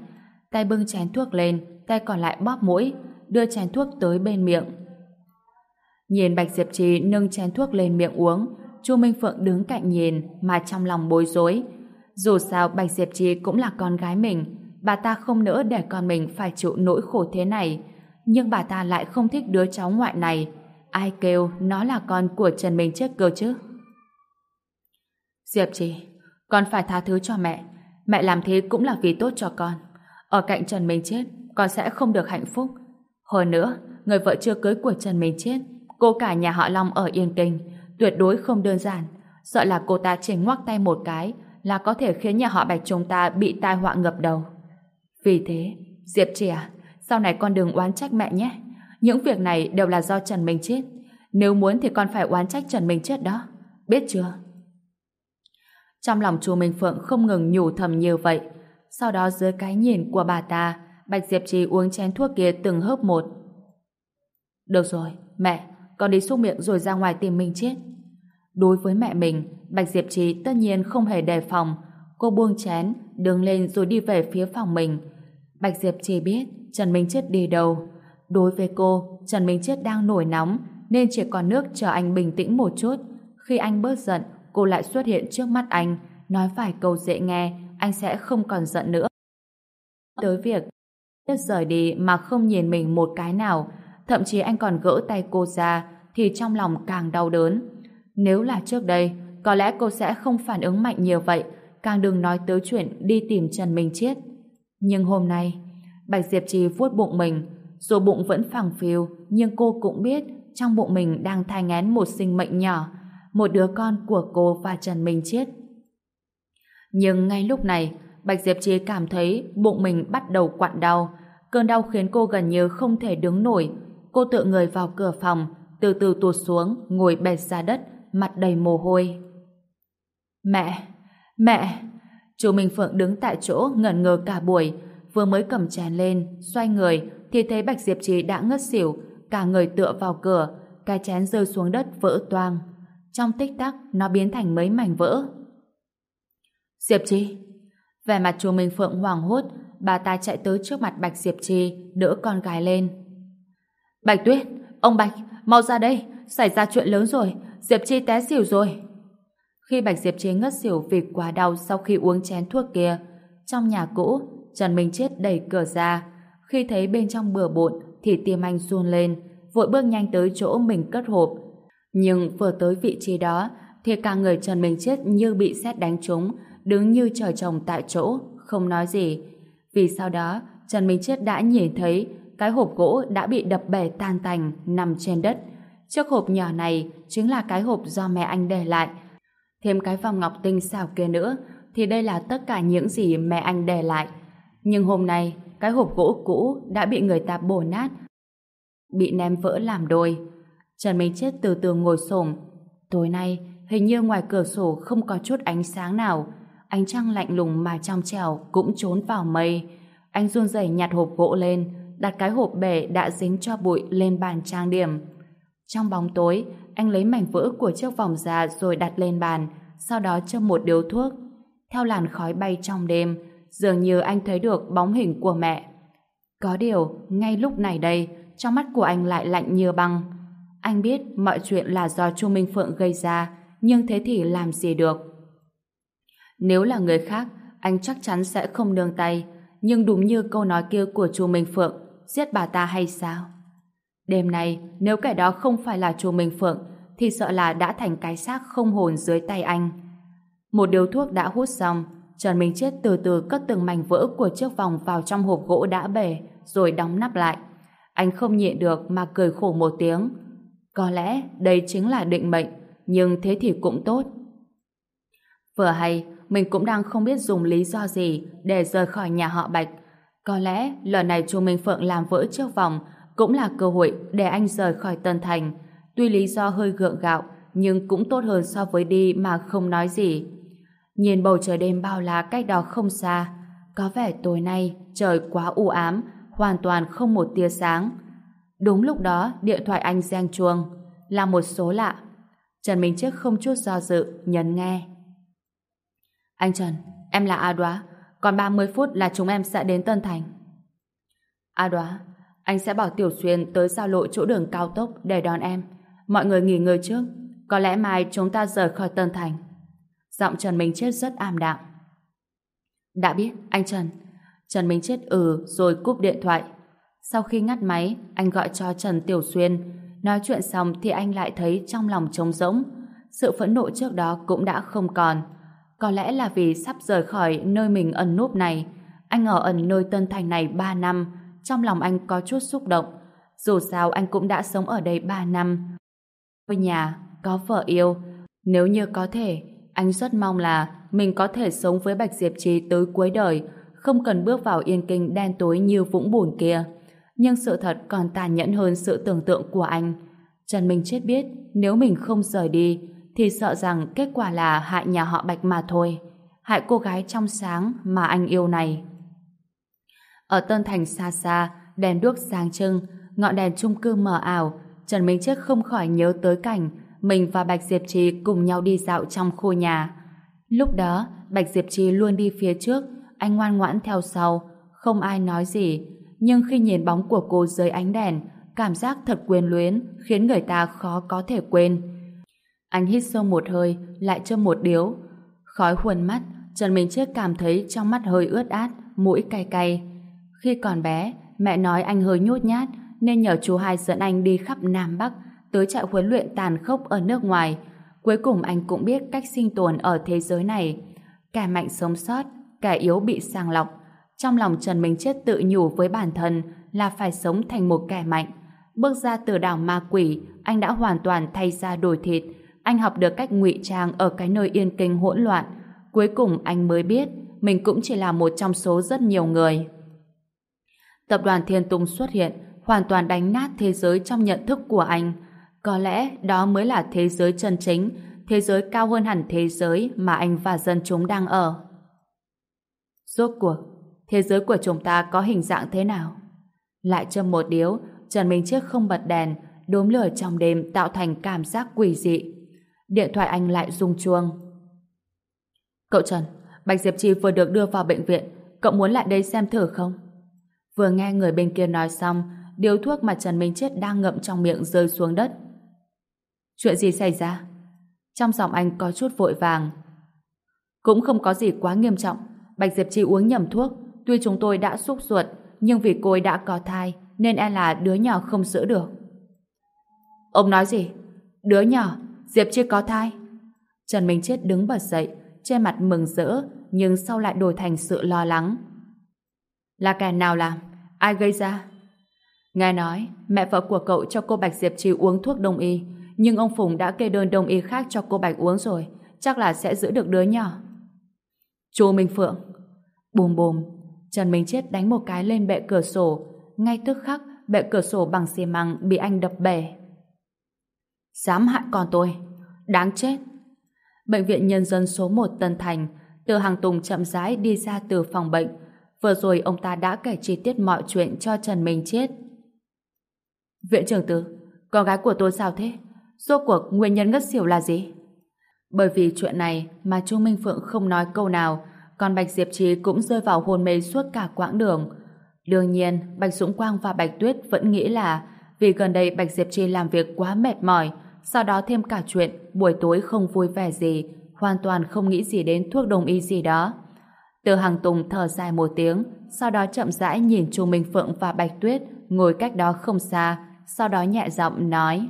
Tay bưng chén thuốc lên, tay còn lại bóp mũi, đưa chén thuốc tới bên miệng. Nhìn Bạch Diệp Trì nâng chén thuốc lên miệng uống, Chu Minh Phượng đứng cạnh nhìn mà trong lòng bối rối. Dù sao Bạch Diệp Trì cũng là con gái mình, bà ta không nỡ để con mình phải chịu nỗi khổ thế này. Nhưng bà ta lại không thích đứa cháu ngoại này. Ai kêu nó là con của Trần Minh Chết cơ chứ? Diệp Trì, con phải tha thứ cho mẹ. Mẹ làm thế cũng là vì tốt cho con. Ở cạnh Trần Minh Chết, con sẽ không được hạnh phúc. Hơn nữa, người vợ chưa cưới của Trần Minh Chết, cô cả nhà họ Long ở Yên Kinh, tuyệt đối không đơn giản. Sợ là cô ta chỉ ngoắc tay một cái là có thể khiến nhà họ Bạch chúng ta bị tai họa ngập đầu. Vì thế, Diệp Trì à, sau này con đừng oán trách mẹ nhé. Những việc này đều là do Trần Minh Chết. Nếu muốn thì con phải oán trách Trần Minh Chết đó. Biết chưa? Trong lòng chú Minh Phượng không ngừng nhủ thầm như vậy. Sau đó dưới cái nhìn của bà ta, Bạch Diệp Trì uống chén thuốc kia từng hớp một. Được rồi, mẹ, con đi xúc miệng rồi ra ngoài tìm mình chết. Đối với mẹ mình, Bạch Diệp Trì tất nhiên không hề đề phòng. Cô buông chén, đứng lên rồi đi về phía phòng mình. Bạch Diệp chỉ biết Trần Minh Chết đi đâu. Đối với cô, Trần Minh Chết đang nổi nóng nên chỉ còn nước chờ anh bình tĩnh một chút. Khi anh bớt giận, cô lại xuất hiện trước mắt anh, nói vài câu dễ nghe, anh sẽ không còn giận nữa. Tới việc Chết rời đi mà không nhìn mình một cái nào, thậm chí anh còn gỡ tay cô ra thì trong lòng càng đau đớn. Nếu là trước đây, có lẽ cô sẽ không phản ứng mạnh nhiều vậy, càng đừng nói tới chuyện đi tìm Trần Minh Chiết. Nhưng hôm nay, Bạch Diệp Trì vuốt bụng mình, dù bụng vẫn phẳng phiu, nhưng cô cũng biết trong bụng mình đang thai ngén một sinh mệnh nhỏ, một đứa con của cô và Trần Minh Chiết. Nhưng ngay lúc này, Bạch Diệp Trì cảm thấy bụng mình bắt đầu quặn đau. Cơn đau khiến cô gần như không thể đứng nổi. Cô tự người vào cửa phòng, từ từ tuột xuống, ngồi bệt ra đất, mặt đầy mồ hôi. Mẹ! Mẹ! Chú Minh Phượng đứng tại chỗ ngẩn ngơ cả buổi, vừa mới cầm chén lên, xoay người, thì thấy Bạch Diệp Trì đã ngất xỉu, cả người tựa vào cửa, cái chén rơi xuống đất vỡ toang. Trong tích tắc, nó biến thành mấy mảnh vỡ. Diệp Trì! Vẻ mặt chú Minh Phượng hoảng hốt, bà ta chạy tới trước mặt Bạch Diệp Trì, đỡ con gái lên. Bạch Tuyết! Ông Bạch! Mau ra đây! Xảy ra chuyện lớn rồi! Diệp Chi té xỉu rồi! Khi Bạch Diệp chế ngất xỉu vì quá đau sau khi uống chén thuốc kia, trong nhà cũ, Trần Minh Chết đẩy cửa ra. Khi thấy bên trong bừa bộn thì tim anh run lên, vội bước nhanh tới chỗ mình cất hộp. Nhưng vừa tới vị trí đó thì cả người Trần Minh Chết như bị sét đánh trúng, đứng như trời trồng tại chỗ, không nói gì. Vì sau đó, Trần Minh Chết đã nhìn thấy cái hộp gỗ đã bị đập bể tan tành nằm trên đất. Chiếc hộp nhỏ này chính là cái hộp do mẹ anh để lại. Thêm cái vòng ngọc tinh xảo kia nữa thì đây là tất cả những gì mẹ anh để lại. Nhưng hôm nay, cái hộp gỗ cũ đã bị người ta bổ nát, bị ném vỡ làm đôi. Trần Minh Chết từ từ ngồi xổm. Tối nay, hình như ngoài cửa sổ không có chút ánh sáng nào. Ánh trăng lạnh lùng mà trong trèo cũng trốn vào mây. Anh run rẩy nhặt hộp gỗ lên, đặt cái hộp bể đã dính cho bụi lên bàn trang điểm. Trong bóng tối, anh lấy mảnh vỡ của chiếc vòng ra rồi đặt lên bàn, sau đó châm một điếu thuốc. Theo làn khói bay trong đêm, dường như anh thấy được bóng hình của mẹ. Có điều, ngay lúc này đây, trong mắt của anh lại lạnh như băng. Anh biết mọi chuyện là do Chu Minh Phượng gây ra, nhưng thế thì làm gì được. Nếu là người khác, anh chắc chắn sẽ không nương tay, nhưng đúng như câu nói kia của Chu Minh Phượng, giết bà ta hay sao? Đêm nay, nếu kẻ đó không phải là chùa Minh Phượng, thì sợ là đã thành cái xác không hồn dưới tay anh. Một điếu thuốc đã hút xong, Trần Minh Chết từ từ cất từng mảnh vỡ của chiếc vòng vào trong hộp gỗ đã bể, rồi đóng nắp lại. Anh không nhịn được mà cười khổ một tiếng. Có lẽ đây chính là định mệnh, nhưng thế thì cũng tốt. Vừa hay, mình cũng đang không biết dùng lý do gì để rời khỏi nhà họ Bạch. Có lẽ lần này chú Minh Phượng làm vỡ chiếc vòng cũng là cơ hội để anh rời khỏi Tân Thành. Tuy lý do hơi gượng gạo, nhưng cũng tốt hơn so với đi mà không nói gì. Nhìn bầu trời đêm bao la cách đó không xa, có vẻ tối nay trời quá u ám, hoàn toàn không một tia sáng. Đúng lúc đó, điện thoại anh reng chuông, là một số lạ. Trần Minh Chức không chút do dự, nhấn nghe. Anh Trần, em là A Đoá, còn 30 phút là chúng em sẽ đến Tân Thành. A Đoá, anh sẽ bảo Tiểu Xuyên tới giao lộ chỗ đường cao tốc để đón em. Mọi người nghỉ ngơi trước, có lẽ mai chúng ta rời khỏi Tân Thành. Giọng Trần Minh Chết rất am đạm. Đã biết, anh Trần. Trần Minh Chết ừ rồi cúp điện thoại. Sau khi ngắt máy, anh gọi cho Trần Tiểu Xuyên. Nói chuyện xong thì anh lại thấy trong lòng trống rỗng. Sự phẫn nộ trước đó cũng đã không còn. Có lẽ là vì sắp rời khỏi nơi mình ẩn núp này. Anh ở ẩn nơi Tân Thành này 3 năm, trong lòng anh có chút xúc động. Dù sao anh cũng đã sống ở đây 3 năm. Ở nhà, có vợ yêu. Nếu như có thể, anh rất mong là mình có thể sống với Bạch Diệp Trì tới cuối đời, không cần bước vào yên kinh đen tối như vũng bùn kia. Nhưng sự thật còn tàn nhẫn hơn sự tưởng tượng của anh. Trần Minh chết biết nếu mình không rời đi thì sợ rằng kết quả là hại nhà họ Bạch mà thôi. Hại cô gái trong sáng mà anh yêu này. Ở Tân Thành xa xa, đèn đuốc sáng trưng, ngọn đèn chung cư mờ ảo, Trần Minh Chết không khỏi nhớ tới cảnh mình và Bạch Diệp Trì cùng nhau đi dạo trong khu nhà. Lúc đó, Bạch Diệp Trì luôn đi phía trước, anh ngoan ngoãn theo sau, không ai nói gì. Nhưng khi nhìn bóng của cô dưới ánh đèn, cảm giác thật quyền luyến, khiến người ta khó có thể quên. Anh hít sâu một hơi, lại châm một điếu. Khói khuôn mắt, Trần Minh Chết cảm thấy trong mắt hơi ướt át, mũi cay cay. Khi còn bé, mẹ nói anh hơi nhút nhát, nên nhờ chú hai dẫn anh đi khắp Nam Bắc, tới trại huấn luyện tàn khốc ở nước ngoài. Cuối cùng anh cũng biết cách sinh tồn ở thế giới này. Kẻ mạnh sống sót, kẻ yếu bị sàng lọc. Trong lòng Trần Minh Chết tự nhủ với bản thân là phải sống thành một kẻ mạnh. Bước ra từ đảo ma quỷ, anh đã hoàn toàn thay ra đổi thịt. Anh học được cách ngụy trang ở cái nơi yên kinh hỗn loạn. Cuối cùng anh mới biết mình cũng chỉ là một trong số rất nhiều người. Tập đoàn Thiên Tùng xuất hiện hoàn toàn đánh nát thế giới trong nhận thức của anh. Có lẽ đó mới là thế giới chân chính, thế giới cao hơn hẳn thế giới mà anh và dân chúng đang ở. Rốt cuộc, thế giới của chúng ta có hình dạng thế nào? Lại châm một điếu, Trần Minh Chiếc không bật đèn, đốm lửa trong đêm tạo thành cảm giác quỷ dị. Điện thoại anh lại rung chuông. Cậu Trần, Bạch Diệp Chi vừa được đưa vào bệnh viện, cậu muốn lại đây xem thử không? Vừa nghe người bên kia nói xong, điếu thuốc mà Trần Minh Chết đang ngậm trong miệng rơi xuống đất. Chuyện gì xảy ra? Trong giọng anh có chút vội vàng. Cũng không có gì quá nghiêm trọng. Bạch Diệp Chi uống nhầm thuốc. Tuy chúng tôi đã xúc ruột, nhưng vì cô ấy đã có thai, nên e là đứa nhỏ không giữ được. Ông nói gì? Đứa nhỏ? Diệp Chi có thai? Trần Minh Chết đứng bật dậy, che mặt mừng rỡ, nhưng sau lại đổi thành sự lo lắng. Là kẻ nào làm? Ai gây ra? Nghe nói, mẹ vợ của cậu cho cô Bạch Diệp Trì uống thuốc đông y, nhưng ông Phùng đã kê đơn đông y khác cho cô Bạch uống rồi, chắc là sẽ giữ được đứa nhỏ. Chu Minh Phượng Bùm bùm, Trần Minh Chết đánh một cái lên bệ cửa sổ, ngay tức khắc bệ cửa sổ bằng xi măng bị anh đập bể. Dám hại con tôi, đáng chết. Bệnh viện Nhân dân số 1 Tân Thành, từ hàng Tùng chậm rãi đi ra từ phòng bệnh. Vừa rồi ông ta đã kể chi tiết mọi chuyện cho Trần Minh Chết. Viện trưởng Tứ, con gái của tôi sao thế? Rốt cuộc nguyên nhân ngất xỉu là gì? Bởi vì chuyện này mà Chu Minh Phượng không nói câu nào, còn Bạch Diệp Trì cũng rơi vào hôn mê suốt cả quãng đường. Đương nhiên, Bạch Dũng Quang và Bạch Tuyết vẫn nghĩ là vì gần đây Bạch Diệp Trì làm việc quá mệt mỏi, sau đó thêm cả chuyện buổi tối không vui vẻ gì, hoàn toàn không nghĩ gì đến thuốc đồng y gì đó. Từ Hằng Tùng thở dài một tiếng, sau đó chậm rãi nhìn Chu Minh Phượng và Bạch Tuyết ngồi cách đó không xa, sau đó nhẹ giọng nói.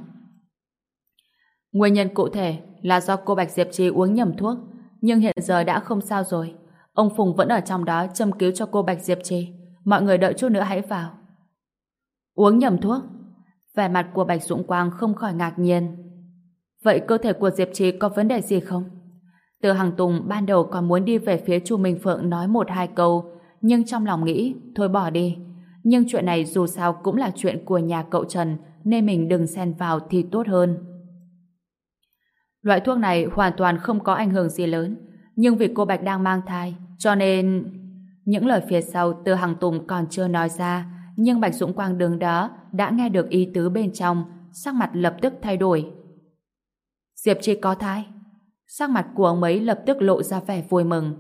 Nguyên nhân cụ thể là do cô Bạch Diệp Trì uống nhầm thuốc, nhưng hiện giờ đã không sao rồi. Ông Phùng vẫn ở trong đó châm cứu cho cô Bạch Diệp Trì. Mọi người đợi chút nữa hãy vào. Uống nhầm thuốc? Vẻ mặt của Bạch Dũng Quang không khỏi ngạc nhiên. Vậy cơ thể của Diệp Trì có vấn đề gì không? Từ Hằng Tùng ban đầu còn muốn đi về phía Chu Minh Phượng nói một hai câu, nhưng trong lòng nghĩ, thôi bỏ đi. Nhưng chuyện này dù sao cũng là chuyện của nhà cậu Trần, nên mình đừng xen vào thì tốt hơn. Loại thuốc này hoàn toàn không có ảnh hưởng gì lớn, nhưng vì cô Bạch đang mang thai, cho nên... Những lời phía sau từ Hằng Tùng còn chưa nói ra, nhưng Bạch Dũng Quang đứng đó đã nghe được ý tứ bên trong, sắc mặt lập tức thay đổi. Diệp Chi có thai. Sắc mặt của ông ấy lập tức lộ ra vẻ vui mừng.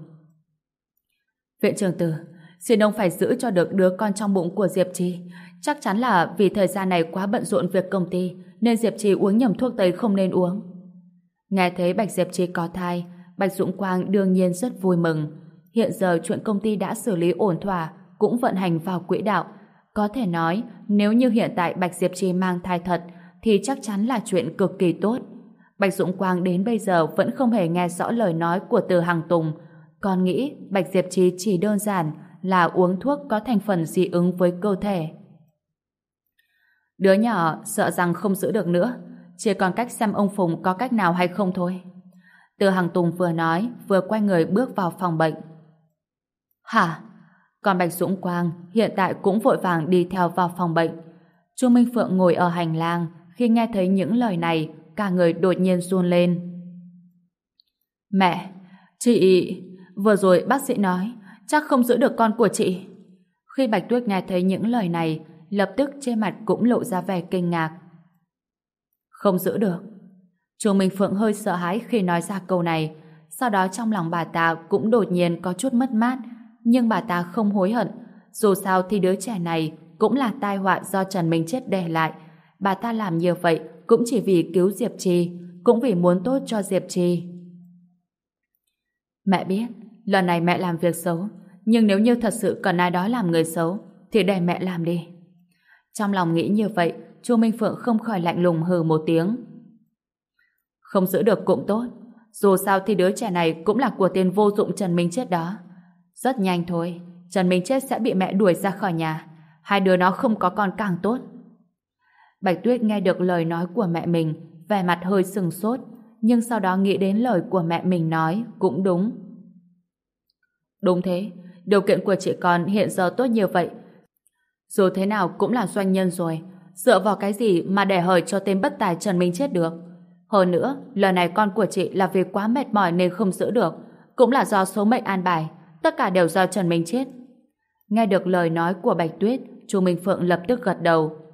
Viện trưởng tử, xin ông phải giữ cho được đứa con trong bụng của Diệp trì. Chắc chắn là vì thời gian này quá bận rộn việc công ty, nên Diệp trì uống nhầm thuốc tây không nên uống. Nghe thấy Bạch Diệp trì có thai, Bạch Dũng Quang đương nhiên rất vui mừng. Hiện giờ chuyện công ty đã xử lý ổn thỏa, cũng vận hành vào quỹ đạo. Có thể nói, nếu như hiện tại Bạch Diệp trì mang thai thật, thì chắc chắn là chuyện cực kỳ tốt. Bạch Dũng Quang đến bây giờ vẫn không hề nghe rõ lời nói của từ Hằng Tùng. Còn nghĩ Bạch Diệp Trí chỉ đơn giản là uống thuốc có thành phần dị ứng với cơ thể. Đứa nhỏ sợ rằng không giữ được nữa, chỉ còn cách xem ông Phùng có cách nào hay không thôi. Từ Hằng Tùng vừa nói, vừa quay người bước vào phòng bệnh. Hả? Còn Bạch Dũng Quang hiện tại cũng vội vàng đi theo vào phòng bệnh. Chu Minh Phượng ngồi ở hành lang, khi nghe thấy những lời này, cả người đột nhiên run lên. Mẹ, chị... Vừa rồi bác sĩ nói, chắc không giữ được con của chị. Khi Bạch Tuyết nghe thấy những lời này, lập tức trên mặt cũng lộ ra vẻ kinh ngạc. Không giữ được. Chu Minh Phượng hơi sợ hãi khi nói ra câu này, sau đó trong lòng bà ta cũng đột nhiên có chút mất mát, nhưng bà ta không hối hận, dù sao thì đứa trẻ này cũng là tai họa do Trần Minh Chết để lại. Bà ta làm như vậy cũng chỉ vì cứu Diệp Trì, cũng vì muốn tốt cho Diệp Trì. Mẹ biết, lần này mẹ làm việc xấu, nhưng nếu như thật sự cần ai đó làm người xấu, thì để mẹ làm đi. Trong lòng nghĩ như vậy, Chu Minh Phượng không khỏi lạnh lùng hừ một tiếng. Không giữ được cũng tốt, dù sao thì đứa trẻ này cũng là của tên vô dụng Trần Minh Chết đó. Rất nhanh thôi, Trần Minh Chết sẽ bị mẹ đuổi ra khỏi nhà. Hai đứa nó không có con càng tốt. Bạch Tuyết nghe được lời nói của mẹ mình, vẻ mặt hơi sừng sốt, nhưng sau đó nghĩ đến lời của mẹ mình nói cũng đúng. Đúng thế, điều kiện của chị con hiện giờ tốt như vậy. Dù thế nào cũng là doanh nhân rồi, dựa vào cái gì mà để hời cho tên bất tài Trần Minh chết được. Hơn nữa, lần này con của chị là vì quá mệt mỏi nên không giữ được, cũng là do số mệnh an bài, tất cả đều do Trần Minh chết. Nghe được lời nói của Bạch Tuyết, chú Minh Phượng lập tức gật đầu.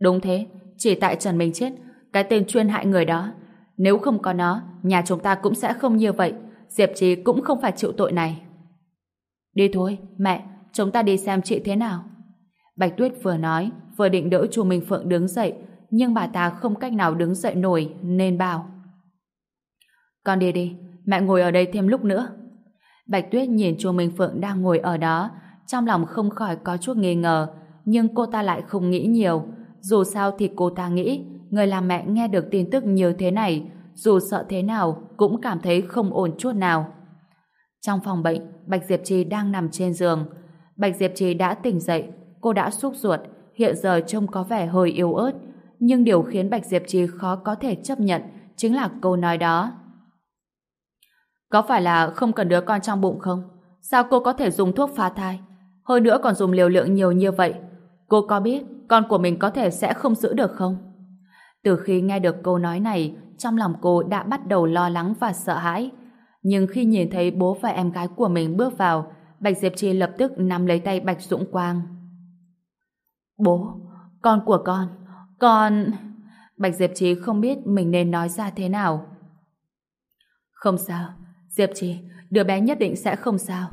Đúng thế, chỉ tại Trần Minh chết, cái tên chuyên hại người đó. Nếu không có nó, nhà chúng ta cũng sẽ không như vậy. Diệp Trì cũng không phải chịu tội này. Đi thôi, mẹ, chúng ta đi xem chị thế nào. Bạch Tuyết vừa nói, vừa định đỡ Chu Minh Phượng đứng dậy, nhưng bà ta không cách nào đứng dậy nổi, nên bảo. Con đi đi, mẹ ngồi ở đây thêm lúc nữa. Bạch Tuyết nhìn Chu Minh Phượng đang ngồi ở đó, trong lòng không khỏi có chút nghi ngờ, nhưng cô ta lại không nghĩ nhiều. Dù sao thì cô ta nghĩ, người làm mẹ nghe được tin tức như thế này, dù sợ thế nào cũng cảm thấy không ổn chút nào. Trong phòng bệnh, Bạch Diệp Trì đang nằm trên giường. Bạch Diệp Trì đã tỉnh dậy, cô đã xúc ruột, hiện giờ trông có vẻ hơi yếu ớt, nhưng điều khiến Bạch Diệp Trì khó có thể chấp nhận chính là câu nói đó. Có phải là không cần đứa con trong bụng không? Sao cô có thể dùng thuốc phá thai? Hơn nữa còn dùng liều lượng nhiều như vậy. Cô có biết con của mình có thể sẽ không giữ được không? Từ khi nghe được câu nói này, trong lòng cô đã bắt đầu lo lắng và sợ hãi. Nhưng khi nhìn thấy bố và em gái của mình bước vào, Bạch Diệp Chi lập tức nắm lấy tay Bạch Dũng Quang. Bố, con của con, con... Bạch Diệp Chi không biết mình nên nói ra thế nào. Không sao, Diệp Chi, đứa bé nhất định sẽ không sao.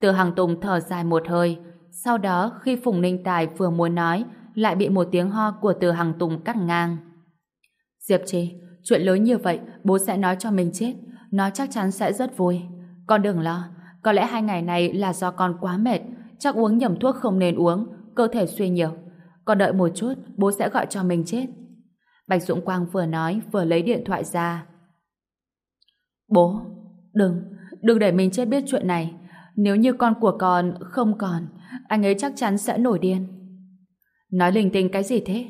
Từ Hằng Tùng thở dài một hơi, sau đó khi Phùng Ninh Tài vừa muốn nói, lại bị một tiếng ho của Từ Hằng Tùng cắt ngang. Diệp Trì, chuyện lớn như vậy, bố sẽ nói cho mình chết, nó chắc chắn sẽ rất vui. Con đừng lo, có lẽ hai ngày này là do con quá mệt, chắc uống nhầm thuốc không nên uống, cơ thể suy nhiều. Con đợi một chút, bố sẽ gọi cho mình chết. Bạch Dũng Quang vừa nói, vừa lấy điện thoại ra. Bố, đừng, đừng để mình chết biết chuyện này. Nếu như con của con không còn, anh ấy chắc chắn sẽ nổi điên. Nói linh tinh cái gì thế?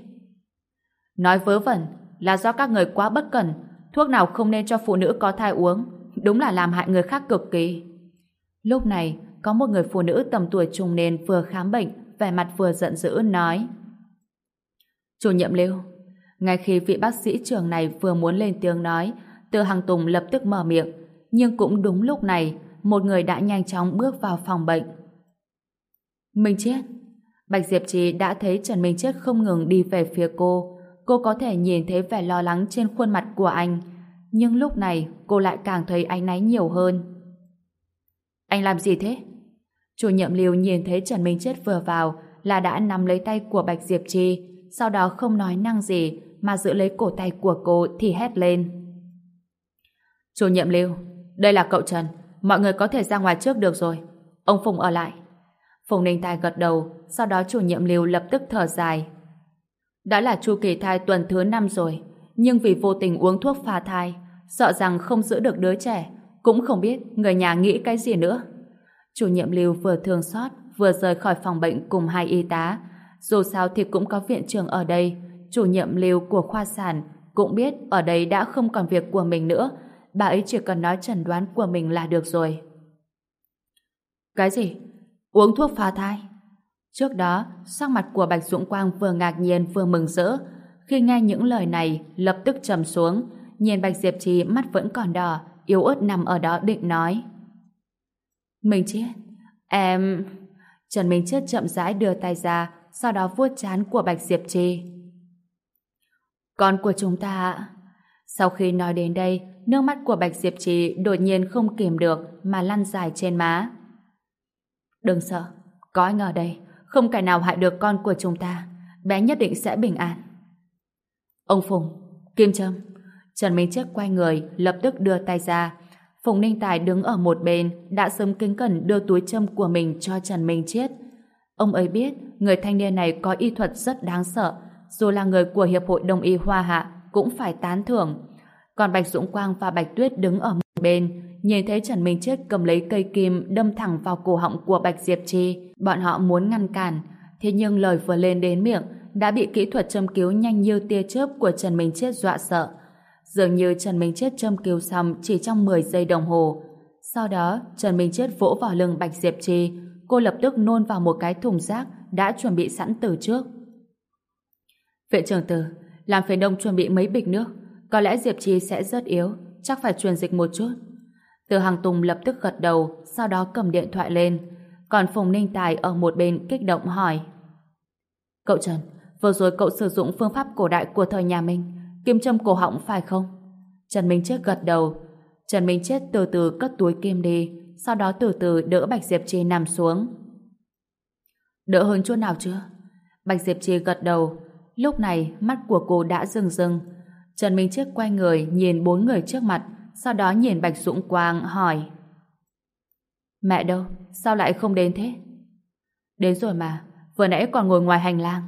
Nói vớ vẩn là do các người quá bất cẩn, thuốc nào không nên cho phụ nữ có thai uống, đúng là làm hại người khác cực kỳ. Lúc này, có một người phụ nữ tầm tuổi trung niên vừa khám bệnh, vẻ mặt vừa giận dữ nói. Chủ nhiệm Lưu, ngay khi vị bác sĩ trưởng này vừa muốn lên tiếng nói, Từ Hằng Tùng lập tức mở miệng, nhưng cũng đúng lúc này, một người đã nhanh chóng bước vào phòng bệnh. Minh Chết Bạch Diệp Trì đã thấy Trần Minh Chết không ngừng đi về phía cô. Cô có thể nhìn thấy vẻ lo lắng trên khuôn mặt của anh. Nhưng lúc này cô lại càng thấy anh náy nhiều hơn. Anh làm gì thế? Chủ nhiệm Lưu nhìn thấy Trần Minh Chết vừa vào là đã nắm lấy tay của Bạch Diệp Trì, sau đó không nói năng gì mà giữ lấy cổ tay của cô thì hét lên. Chủ nhiệm Lưu, đây là cậu Trần, mọi người có thể ra ngoài trước được rồi. Ông Phùng ở lại. Phùng Ninh Tài gật đầu, sau đó chủ nhiệm Lưu lập tức thở dài. Đã là chu kỳ thai tuần thứ năm rồi, nhưng vì vô tình uống thuốc phá thai, sợ rằng không giữ được đứa trẻ, cũng không biết người nhà nghĩ cái gì nữa. Chủ nhiệm Lưu vừa thương xót, vừa rời khỏi phòng bệnh cùng hai y tá. Dù sao thì cũng có viện trưởng ở đây, chủ nhiệm Lưu của khoa sản cũng biết ở đây đã không còn việc của mình nữa, bà ấy chỉ cần nói chẩn đoán của mình là được rồi. Cái gì? Uống thuốc phá thai? Trước đó, sắc mặt của Bạch Dũng Quang vừa ngạc nhiên vừa mừng rỡ. Khi nghe những lời này, lập tức trầm xuống, nhìn Bạch Diệp Trì mắt vẫn còn đỏ, yếu ớt nằm ở đó định nói. Mình chết. Em... Trần Minh Chết chậm rãi đưa tay ra, sau đó vuốt chán của Bạch Diệp Trì. Con của chúng ta... Sau khi nói đến đây, nước mắt của Bạch Diệp Trì đột nhiên không kìm được mà lăn dài trên má. Đừng sợ, có anh ở đây, không kẻ nào hại được con của chúng ta. Bé nhất định sẽ bình an. Ông Phùng, Kim Trâm, Trần Minh Chết quay người, lập tức đưa tay ra. Phùng Ninh Tài đứng ở một bên, đã sớm kính cẩn đưa túi châm của mình cho Trần Minh Chết. Ông ấy biết, người thanh niên này có y thuật rất đáng sợ, dù là người của Hiệp hội Đông y Hoa Hạ, cũng phải tán thưởng. Còn Bạch Dũng Quang và Bạch Tuyết đứng ở một bên, nhìn thấy Trần Minh Chết cầm lấy cây kim đâm thẳng vào cổ họng của Bạch Diệp Chi. Bọn họ muốn ngăn cản, thế nhưng lời vừa lên đến miệng đã bị kỹ thuật châm cứu nhanh như tia chớp của Trần Minh Chết dọa sợ. Dường như Trần Minh Chết châm cứu xong chỉ trong 10 giây đồng hồ. Sau đó, Trần Minh Chết vỗ vào lưng Bạch Diệp Chi, cô lập tức nôn vào một cái thùng rác đã chuẩn bị sẵn từ trước. Viện trưởng tử, làm phiền đông chuẩn bị mấy bịch nước, có lẽ Diệp Chi sẽ rất yếu, chắc phải truyền dịch một chút. Từ Hàng Tùng lập tức gật đầu, sau đó cầm điện thoại lên. Còn Phùng Ninh Tài ở một bên kích động hỏi. Cậu Trần, vừa rồi cậu sử dụng phương pháp cổ đại của thời nhà Minh, kim châm cổ họng phải không? Trần Minh Chết gật đầu. Trần Minh Chết từ từ cất túi kim đi, sau đó từ từ đỡ Bạch Diệp Chi nằm xuống. Đỡ hơn chút nào chưa? Bạch Diệp Chi gật đầu. Lúc này, mắt của cô đã rừng rừng. Trần Minh Chết quay người nhìn bốn người trước mặt, sau đó nhìn Bạch Dũng Quang hỏi Mẹ đâu? Sao lại không đến thế? Đến rồi mà, vừa nãy còn ngồi ngoài hành lang.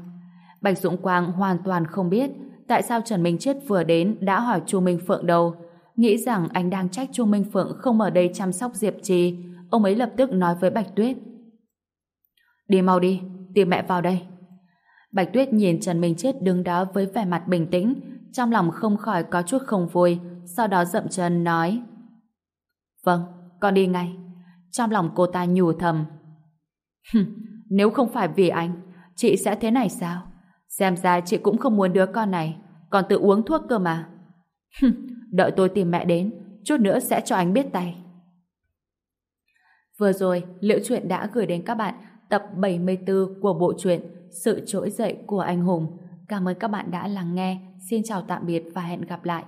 Bạch Dũng Quang hoàn toàn không biết tại sao Trần Minh Chết vừa đến đã hỏi Chu Minh Phượng đâu. Nghĩ rằng anh đang trách Chu Minh Phượng không ở đây chăm sóc Diệp Trì, ông ấy lập tức nói với Bạch Tuyết. Đi mau đi, tìm mẹ vào đây. Bạch Tuyết nhìn Trần Minh Chết đứng đó với vẻ mặt bình tĩnh, trong lòng không khỏi có chút không vui, sau đó dậm chân nói Vâng, con đi ngay. Trong lòng cô ta nhủ thầm Nếu không phải vì anh, chị sẽ thế này sao? Xem ra chị cũng không muốn đứa con này, còn tự uống thuốc cơ mà. Đợi tôi tìm mẹ đến, chút nữa sẽ cho anh biết tay. Vừa rồi, Liễu Chuyện đã gửi đến các bạn tập 74 của bộ truyện Sự trỗi dậy của anh hùng. Cảm ơn các bạn đã lắng nghe. Xin chào tạm biệt và hẹn gặp lại.